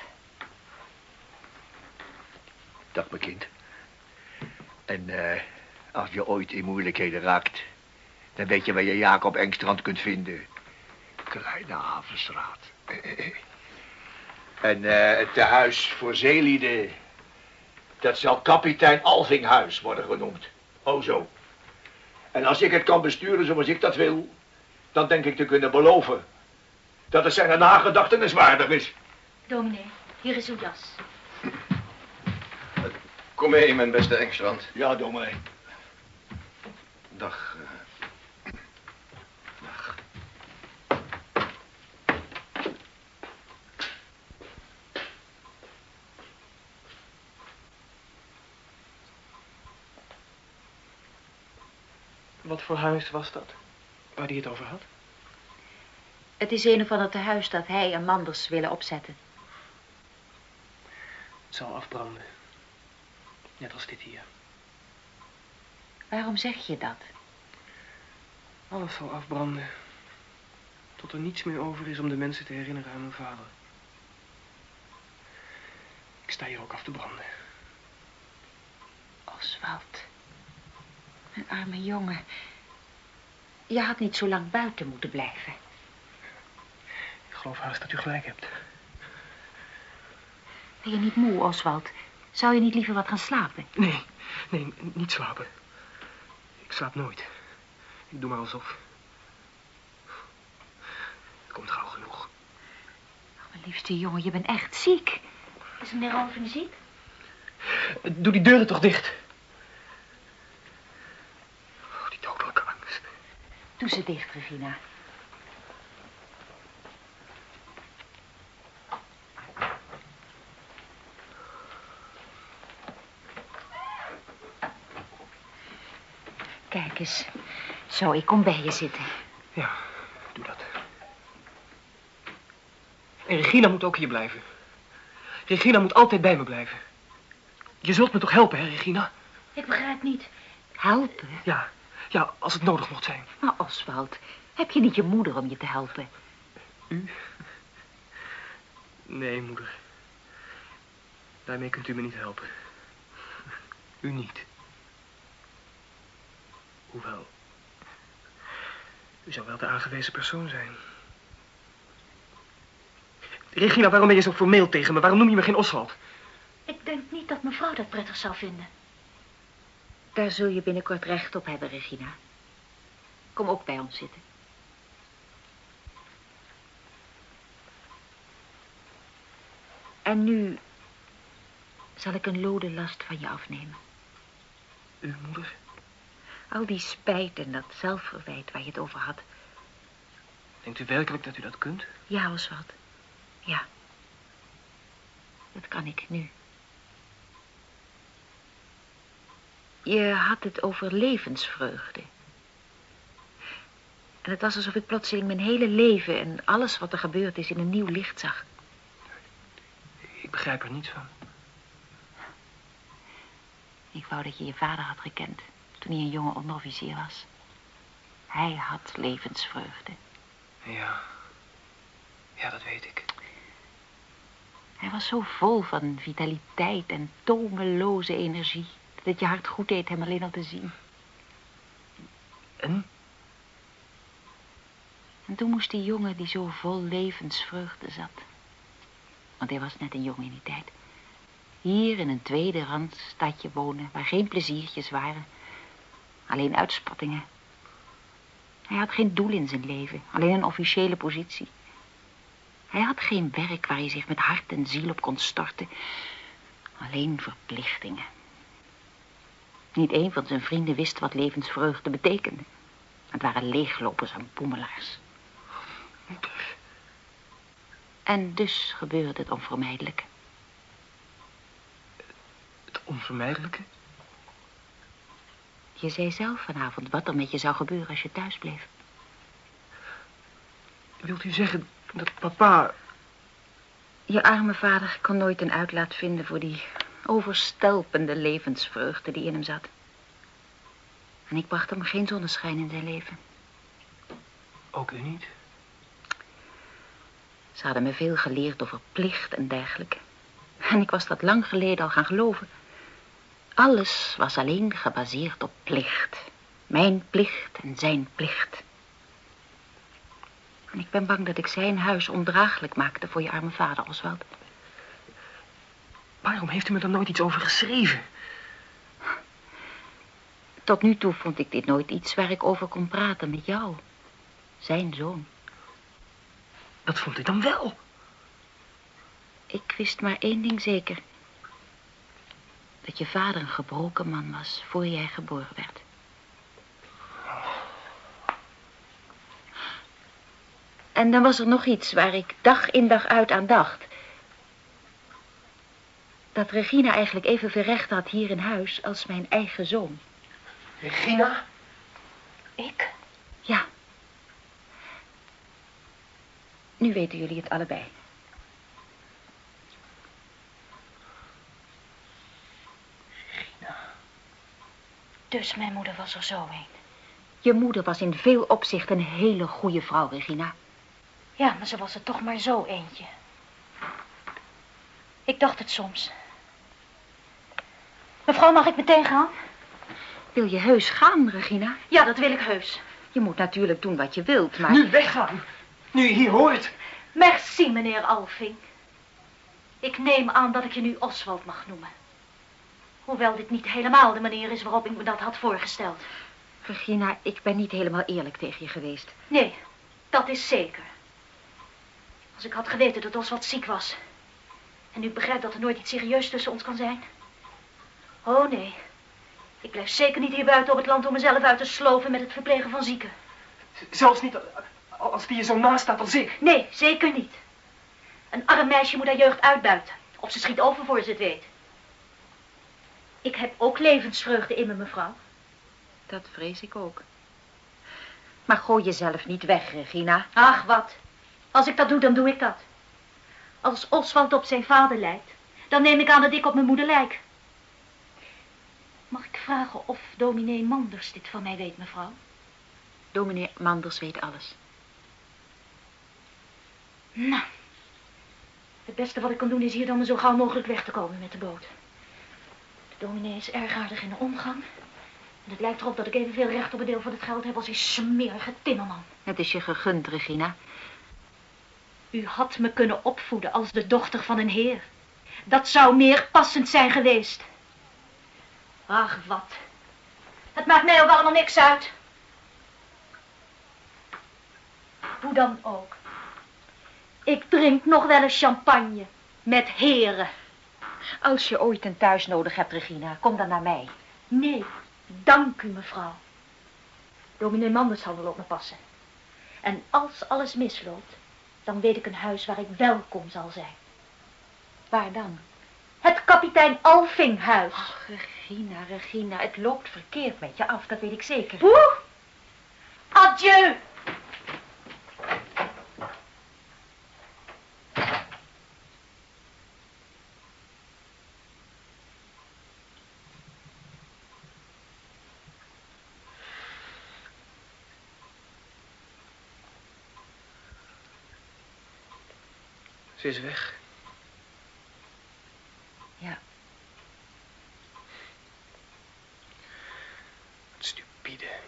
Dag, mijn kind. En eh, als je ooit in moeilijkheden raakt... dan weet je waar je Jacob Engstrand kunt vinden. Kleine Havenstraat. En eh, het tehuis voor zeelieden... dat zal kapitein Alvinghuis worden genoemd. O zo. En als ik het kan besturen zoals ik dat wil... dan denk ik te kunnen beloven... dat het zijn nagedachteniswaardig is. Dominee, hier is uw jas. Kom mee, mijn beste Engstrand. Ja, dominee. Dag. eh. Dag. Wat voor huis was dat? Waar hij het over had? Het is een of ander tehuis dat hij en Manders willen opzetten. Het zal afbranden. Net als dit hier. Waarom zeg je dat? Alles zal afbranden. Tot er niets meer over is om de mensen te herinneren aan hun vader. Ik sta hier ook af te branden. Oswald. Arme jongen. Je had niet zo lang buiten moeten blijven. Ik geloof haast dat u gelijk hebt. Ben je niet moe, Oswald? Zou je niet liever wat gaan slapen? Nee, nee, niet slapen. Ik slaap nooit. Ik doe maar alsof. Het komt gauw genoeg. Oh, mijn liefste jongen, je bent echt ziek. Is meneer Alvin ziek? Doe die deuren toch dicht. Oh, die dodelijke angst. Doe ze dicht, Regina. Kijk eens. Zo, ik kom bij je zitten. Ja, doe dat. En Regina moet ook hier blijven. Regina moet altijd bij me blijven. Je zult me toch helpen, hè, Regina? Ik begrijp niet. Helpen? Ja, ja, als het nodig mocht zijn. Maar Oswald, heb je niet je moeder om je te helpen? U? Nee, moeder. Daarmee kunt u me niet helpen. U niet. Hoewel. U zou wel de aangewezen persoon zijn. Regina, waarom ben je zo formeel tegen me? Waarom noem je me geen Oswald? Ik denk niet dat mevrouw dat prettig zou vinden. Daar zul je binnenkort recht op hebben, Regina. Kom ook bij ons zitten. En nu zal ik een lode last van je afnemen. Uw moeder? Al die spijt en dat zelfverwijt waar je het over had. Denkt u werkelijk dat u dat kunt? Ja, Oswald. Ja. Dat kan ik nu. Je had het over levensvreugde. En het was alsof ik plotseling mijn hele leven en alles wat er gebeurd is in een nieuw licht zag. Ik begrijp er niets van. Ik wou dat je je vader had gekend toen hij een jonge onderofficier was. Hij had levensvreugde. Ja. Ja, dat weet ik. Hij was zo vol van vitaliteit en tomeloze energie... dat het je hart goed deed hem alleen al te zien. En? En toen moest die jongen die zo vol levensvreugde zat... want hij was net een jongen in die tijd... hier in een tweede rand stadje wonen... waar geen pleziertjes waren... alleen uitspattingen. Hij had geen doel in zijn leven, alleen een officiële positie... Hij had geen werk waar hij zich met hart en ziel op kon storten. Alleen verplichtingen. Niet een van zijn vrienden wist wat levensvreugde betekende. Het waren leeglopers en boemelaars. En dus gebeurde het onvermijdelijke. Het onvermijdelijke? Je zei zelf vanavond wat er met je zou gebeuren als je thuis bleef. Wilt u zeggen dat papa... Je arme vader kon nooit een uitlaat vinden voor die overstelpende levensvreugde die in hem zat. En ik bracht hem geen zonneschijn in zijn leven. Ook u niet? Ze hadden me veel geleerd over plicht en dergelijke. En ik was dat lang geleden al gaan geloven. Alles was alleen gebaseerd op plicht. Mijn plicht en zijn plicht. En ik ben bang dat ik zijn huis ondraaglijk maakte voor je arme vader, Oswald. Waarom heeft u me er nooit iets over geschreven? Tot nu toe vond ik dit nooit iets waar ik over kon praten met jou. Zijn zoon. Dat vond ik dan wel. Ik wist maar één ding zeker. Dat je vader een gebroken man was voor jij geboren werd. En dan was er nog iets waar ik dag in dag uit aan dacht. Dat Regina eigenlijk evenveel recht had hier in huis als mijn eigen zoon. Regina? Ik? Ja. Nu weten jullie het allebei. Dus mijn moeder was er zo een. Je moeder was in veel opzichten een hele goede vrouw, Regina. Ja, maar ze was er toch maar zo eentje. Ik dacht het soms. Mevrouw, mag ik meteen gaan? Wil je heus gaan, Regina? Ja, dat wil ik heus. Je moet natuurlijk doen wat je wilt, maar... Nu weggaan. Nu je hier hoort. Merci, meneer Alving. Ik neem aan dat ik je nu Oswald mag noemen. Hoewel dit niet helemaal de manier is waarop ik me dat had voorgesteld. Regina, ik ben niet helemaal eerlijk tegen je geweest. Nee, dat is zeker. Als ik had geweten dat Oswald ziek was. En u begrijpt dat er nooit iets serieus tussen ons kan zijn. Oh nee. Ik blijf zeker niet hier buiten op het land om mezelf uit te sloven met het verplegen van zieken. Zelfs niet als die je zo naast staat als ik. Nee, zeker niet. Een arm meisje moet haar jeugd uitbuiten. Of ze schiet over voor ze het weet. Ik heb ook levensvreugde in me, mevrouw. Dat vrees ik ook. Maar gooi jezelf niet weg, Regina. Ach, wat. Als ik dat doe, dan doe ik dat. Als Oswald op zijn vader lijkt, dan neem ik aan dat ik op mijn moeder lijk. Mag ik vragen of dominee Manders dit van mij weet, mevrouw? Dominee Manders weet alles. Nou, het beste wat ik kan doen is hier dan maar zo gauw mogelijk weg te komen met de boot. De dominee is erg aardig in de omgang. En het lijkt erop dat ik evenveel recht op een deel van het geld heb als die smerige timmerman. Het is je gegund, Regina. U had me kunnen opvoeden als de dochter van een heer. Dat zou meer passend zijn geweest. Ach, wat. Het maakt mij ook allemaal niks uit. Hoe dan ook. Ik drink nog wel eens champagne. Met heren. Als je ooit een thuis nodig hebt, Regina, kom dan naar mij. Nee, dank u, mevrouw. Dominee Manders zal wel op me passen. En als alles misloopt, dan weet ik een huis waar ik welkom zal zijn. Waar dan? Het kapitein Alvinghuis. Ach, Regina, Regina, het loopt verkeerd met je af, dat weet ik zeker. Poeh! Adieu! Ze is weg. Ja. Wat stupide.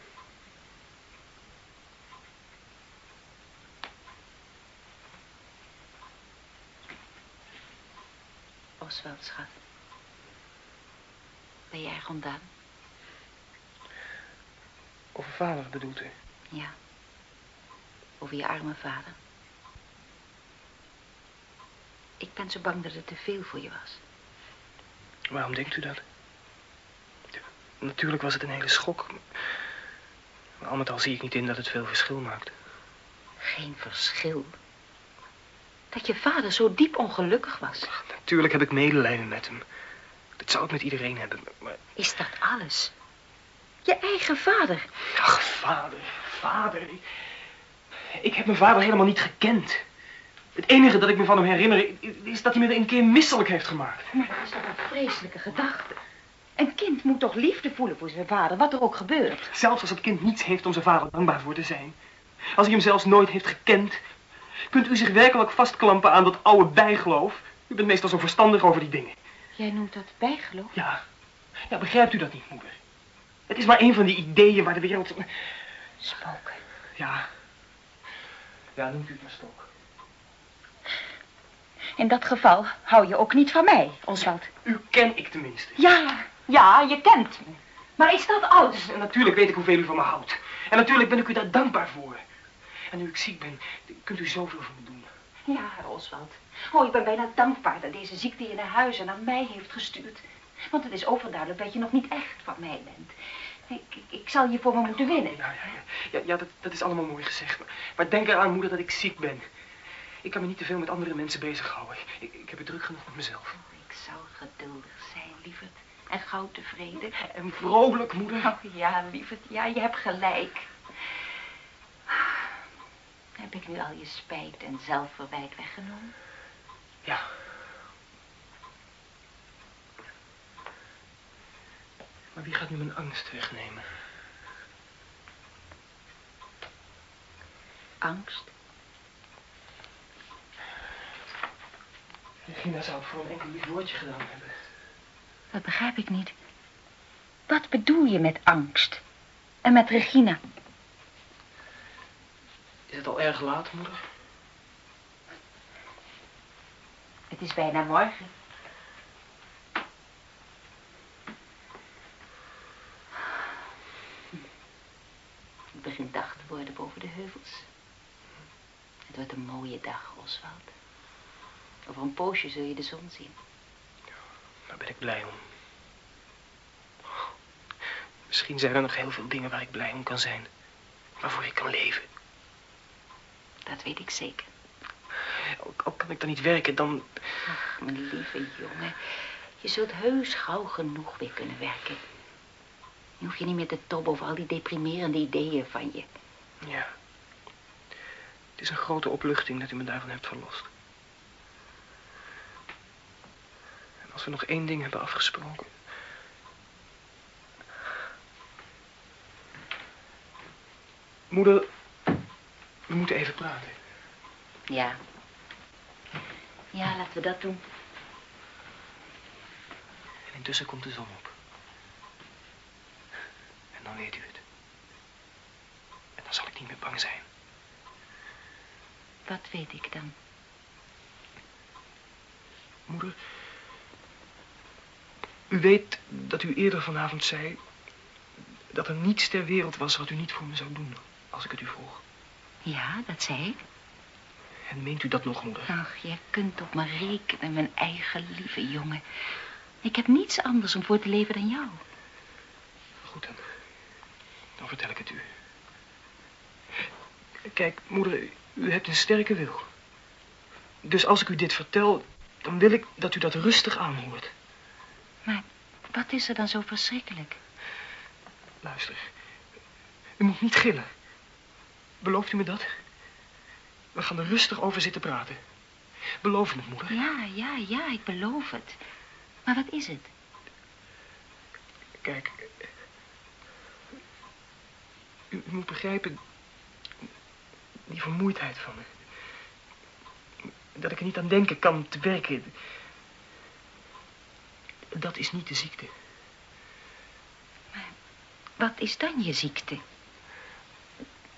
Oswald, schat. Ben je erg ontdaan? Over vader bedoelt u? Ja. Over je arme vader. Ik ben zo bang dat het te veel voor je was. Waarom denkt u dat? Natuurlijk was het een hele schok. Maar al met al zie ik niet in dat het veel verschil maakt. Geen verschil. Dat je vader zo diep ongelukkig was. Natuurlijk heb ik medelijden met hem. Dat zou ik met iedereen hebben. Maar... Is dat alles? Je eigen vader. Ach, vader, vader. Ik, ik heb mijn vader helemaal niet gekend. Het enige dat ik me van hem herinner is dat hij me een keer misselijk heeft gemaakt. Maar dat is toch een vreselijke gedachte. Een kind moet toch liefde voelen voor zijn vader, wat er ook gebeurt. Zelfs als het kind niets heeft om zijn vader dankbaar voor te zijn. Als hij hem zelfs nooit heeft gekend. Kunt u zich werkelijk vastklampen aan dat oude bijgeloof? U bent meestal zo verstandig over die dingen. Jij noemt dat bijgeloof? Ja. Ja, begrijpt u dat niet, moeder? Het is maar een van die ideeën waar de wereld... Spoken. Ja. Ja, noemt u het maar stok. In dat geval hou je ook niet van mij, Oswald. U ken ik tenminste. Ja, ja, je kent me. Maar is dat alles? En natuurlijk weet ik hoeveel u van me houdt. En natuurlijk ben ik u daar dankbaar voor. En nu ik ziek ben, kunt u zoveel voor me doen. Ja, Oswald. Oh, ik ben bijna dankbaar dat deze ziekte je naar huis en naar mij heeft gestuurd. Want het is overduidelijk dat je nog niet echt van mij bent. Ik, ik, ik zal je voor me moeten winnen. Ja, ja, ja. ja, ja dat, dat is allemaal mooi gezegd. Maar, maar denk eraan, moeder, dat ik ziek ben. Ik kan me niet te veel met andere mensen bezighouden. Ik, ik heb het druk genoeg met mezelf. Oh, ik zal geduldig zijn, lieverd. En gauw tevreden. En vrolijk, moeder. Oh, ja, lieverd. Ja, je hebt gelijk. Heb ik nu al je spijt en zelfverwijt weggenomen? Ja. Maar wie gaat nu mijn angst wegnemen? Angst? Regina zou het voor een enkel lief woordje gedaan hebben. Dat begrijp ik niet. Wat bedoel je met angst? En met Regina? Is het al erg laat, moeder? Het is bijna morgen. Het begint dag te worden boven de heuvels. Het wordt een mooie dag, Oswald. Over een poosje zul je de zon zien. Daar ben ik blij om. Misschien zijn er nog heel veel dingen waar ik blij om kan zijn. Waarvoor ik kan leven. Dat weet ik zeker. Al, al kan ik dan niet werken, dan... Ach, mijn lieve jongen. Je zult heus gauw genoeg weer kunnen werken. Je hoeft je niet meer te tobben over al die deprimerende ideeën van je. Ja. Het is een grote opluchting dat u me daarvan hebt verlost. En als we nog één ding hebben afgesproken... Moeder, we moeten even praten. Ja. Ja, laten we dat doen. En intussen komt de zon op. En dan weet u het. En dan zal ik niet meer bang zijn. Wat weet ik dan? Moeder, u weet dat u eerder vanavond zei dat er niets ter wereld was wat u niet voor me zou doen als ik het u vroeg. Ja, dat zei ik. En meent u dat nog, moeder? Ach, jij kunt op me rekenen, mijn eigen lieve jongen. Ik heb niets anders om voor te leven dan jou. Goed dan. Dan vertel ik het u. Kijk, moeder, u hebt een sterke wil. Dus als ik u dit vertel, dan wil ik dat u dat rustig aanhoort. Maar wat is er dan zo verschrikkelijk? Luister. U moet niet gillen. Belooft u me dat? We gaan er rustig over zitten praten. Beloof me het, moeder? Ja, ja, ja, ik beloof het. Maar wat is het? Kijk. U, u moet begrijpen... Die vermoeidheid van me. Dat ik er niet aan denken kan te werken. Dat is niet de ziekte. Wat is dan je ziekte?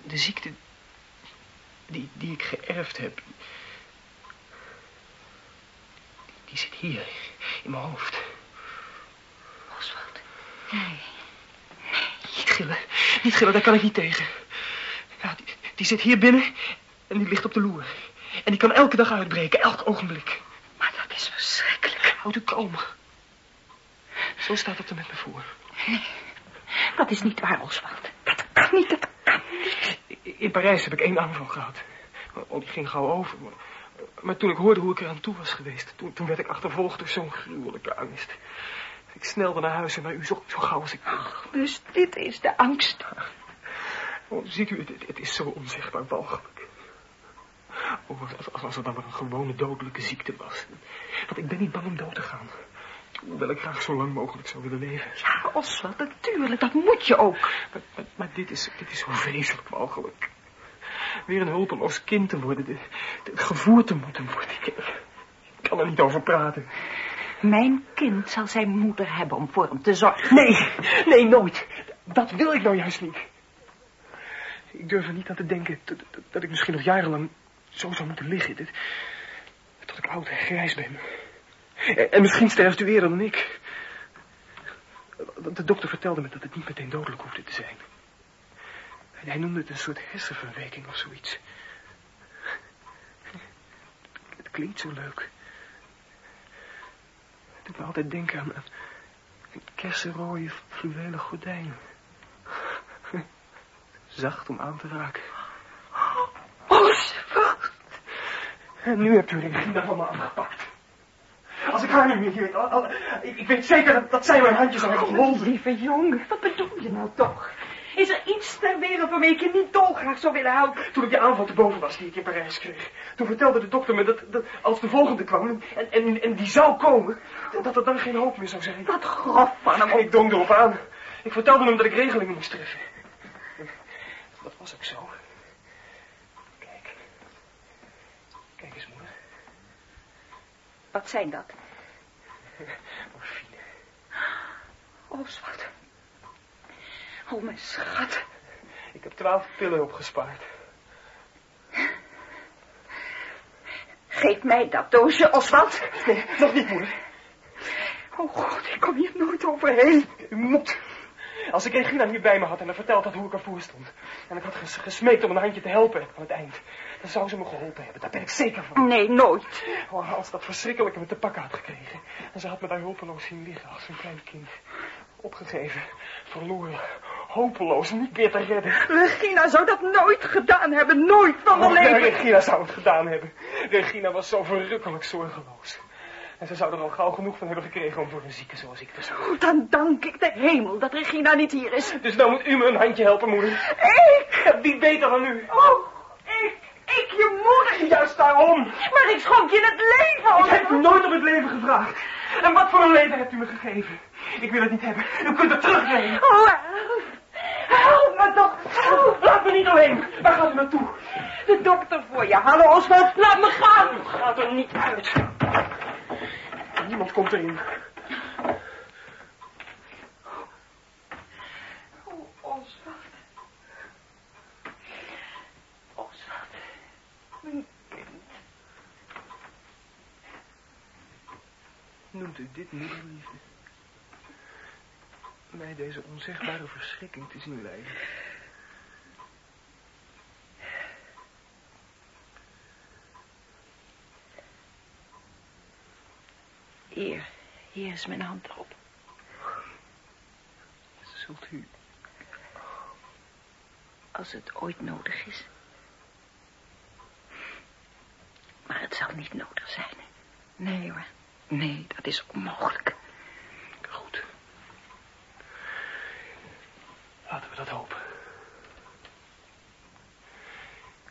De ziekte die, die ik geërfd heb. Die zit hier, in mijn hoofd. Oswald. Nee. Niet gillen, niet gillen, daar kan ik niet tegen. Ja, die, die zit hier binnen en die ligt op de loer. En die kan elke dag uitbreken, elk ogenblik. Maar dat is verschrikkelijk. Houd u kalm. Zo staat het er met me voor. Nee, dat is niet waar, Oswald. Dat kan niet, dat kan niet. In Parijs heb ik één aanval gehad. Oh, die ging gauw over. Maar, maar toen ik hoorde hoe ik er aan toe was geweest... toen, toen werd ik achtervolgd door zo'n gruwelijke angst. Ik snelde naar huis en naar u zo, zo gauw als ik kon. Ach, dus dit is de angst. Oh, ziet u, het, het is zo onzichtbaar walgelijk. Oh, als, als er dan maar een gewone dodelijke ziekte was. Want ik ben niet bang om dood te gaan. Hoewel ik graag zo lang mogelijk zou willen leven. Ja, Oswald, natuurlijk, dat moet je ook. Maar, maar, maar dit, is, dit is zo vreselijk walgelijk. Weer een hulpeloos kind te worden, de, de, gevoerd te moeten worden. Ik, ik kan er niet over praten. Mijn kind zal zijn moeder hebben om voor hem te zorgen. Nee, nee, nooit. Dat wil ik nou juist niet. Ik durf er niet aan te denken dat, dat, dat ik misschien nog jarenlang zo zou moeten liggen. Dat, tot ik oud en grijs ben. En, en misschien sterft u eerder dan ik. De dokter vertelde me dat het niet meteen dodelijk hoefde te zijn. Hij noemde het een soort hersenverweking of zoiets. Het klinkt zo leuk. Het doet me altijd denken aan een kersenrode fluwelen gordijn. Zacht om aan te raken. Oswald. En nu hebt u Regina van me afgepakt. Als ik haar nu niet al, al, ik, ik, weet zeker dat, dat zij mijn handjes hebben geholpen. Oh, lieve jongen, wat bedoel je nou toch? Is er iets ter wereld waarmee ik je niet dolgraag zou willen houden? Toen ik die aanval te boven was die ik in Parijs kreeg. Toen vertelde de dokter me dat, dat als de volgende kwam en, en, en die zou komen, dat er dan geen hoop meer zou zijn. Wat grof van hem. En ik drong erop aan. Ik vertelde hem dat ik regelingen moest treffen. Dat was ook zo. Wat zijn dat? Morfine. Oh, zwart. Oh, mijn schat. Ik heb twaalf pillen opgespaard. Geef mij dat doosje, Oswald. Nee, nog niet, moeder. Oh god, ik kom hier nooit overheen. U moet. Als ik Regina hier bij me had en verteld had hoe ik ervoor stond. En ik had gesmeekt om een handje te helpen aan het eind. Dan zou ze me geholpen hebben, daar ben ik zeker van. Nee, nooit. Oh, als dat verschrikkelijke me te pakken had gekregen. En ze had me daar hulpeloos zien liggen als een klein kind. Opgegeven, verloren, hopeloos, niet meer te redden. Regina zou dat nooit gedaan hebben, nooit van mijn Oh, leven. Regina zou het gedaan hebben. Regina was zo verrukkelijk zorgeloos. En ze zou er al gauw genoeg van hebben gekregen om voor een zieke zoals ik te zorgen. Dan dank ik de hemel dat Regina niet hier is. Dus dan moet u me een handje helpen, moeder. Ik? Wie beter dan u? Oh, ik, je moeder. Juist daarom. Maar ik schonk je het leven. Ik heb u nooit om het leven gevraagd. En wat voor een leven hebt u me gegeven? Ik wil het niet hebben. U kunt het terugnemen. Oh, help. Help me. Help. Laat me niet alleen. Waar gaat u naartoe? De dokter voor je halen, Oswald. Laat me gaan. U gaat er niet uit. Niemand komt erin. Oh, Oswald. Oswald. Mijn kind. Noemt u dit moederliefde? Mij deze onzegbare verschrikking te zien lijden. Hier, hier is mijn hand erop. Zult u... Als het ooit nodig is. Maar het zal niet nodig zijn. Nee hoor. Nee, dat is onmogelijk. Goed. Laten we dat hopen.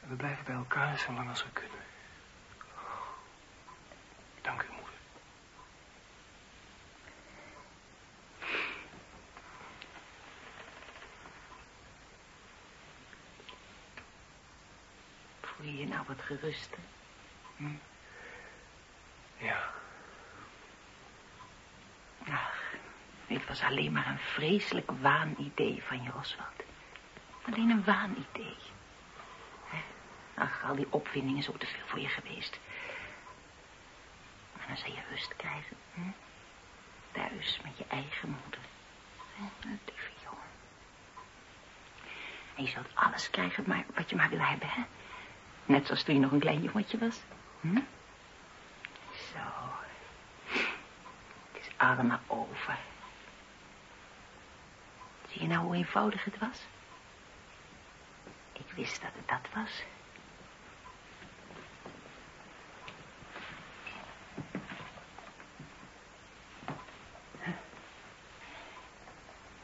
En we blijven bij elkaar zolang als we kunnen. Dank u, moeder. Voel je je nou wat geruster? Hm? Ja, Ach, dit was alleen maar een vreselijk waanidee van je, Oswald. Alleen een waanidee. Ach, al die opwindingen is ook te veel voor je geweest. Maar dan zal je rust krijgen. Hm? Thuis met je eigen moeder. Hè, Een lieve jongen. En je zult alles krijgen maar, wat je maar wil hebben, hè? Net zoals toen je nog een klein jongetje was. Hm? Zo. Het is allemaal over. Zie je nou hoe eenvoudig het was? Ik wist dat het dat was.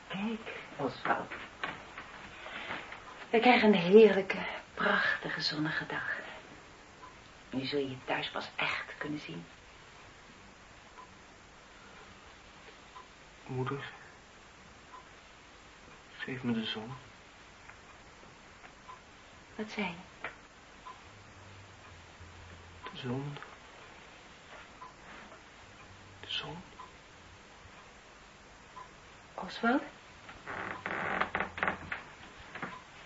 Kijk, Oswald. We krijgen een heerlijke, prachtige zonnige dag. Nu zul je je thuis pas echt kunnen zien. moeder. Geef me de zon. Wat zei je? De zon. De zon. Oswald?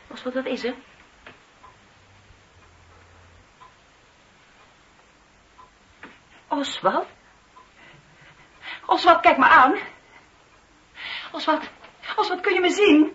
Oswald, wat is er? Oswald? Oswald, kijk me aan. Oswald, Oswald, kun je me zien?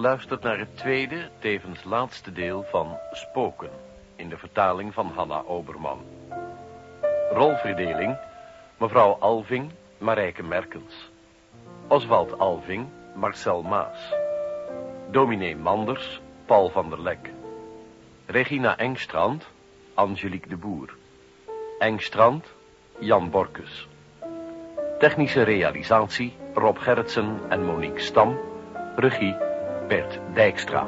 Geluisterd naar het tweede, tevens laatste deel van Spoken, in de vertaling van Hanna Oberman. Rolverdeling, mevrouw Alving, Marijke Merkens. Oswald Alving, Marcel Maas. Dominee Manders, Paul van der Lek. Regina Engstrand, Angelique de Boer. Engstrand, Jan Borkus. Technische realisatie, Rob Gerritsen en Monique Stam. Regie, Bert Dijkstra.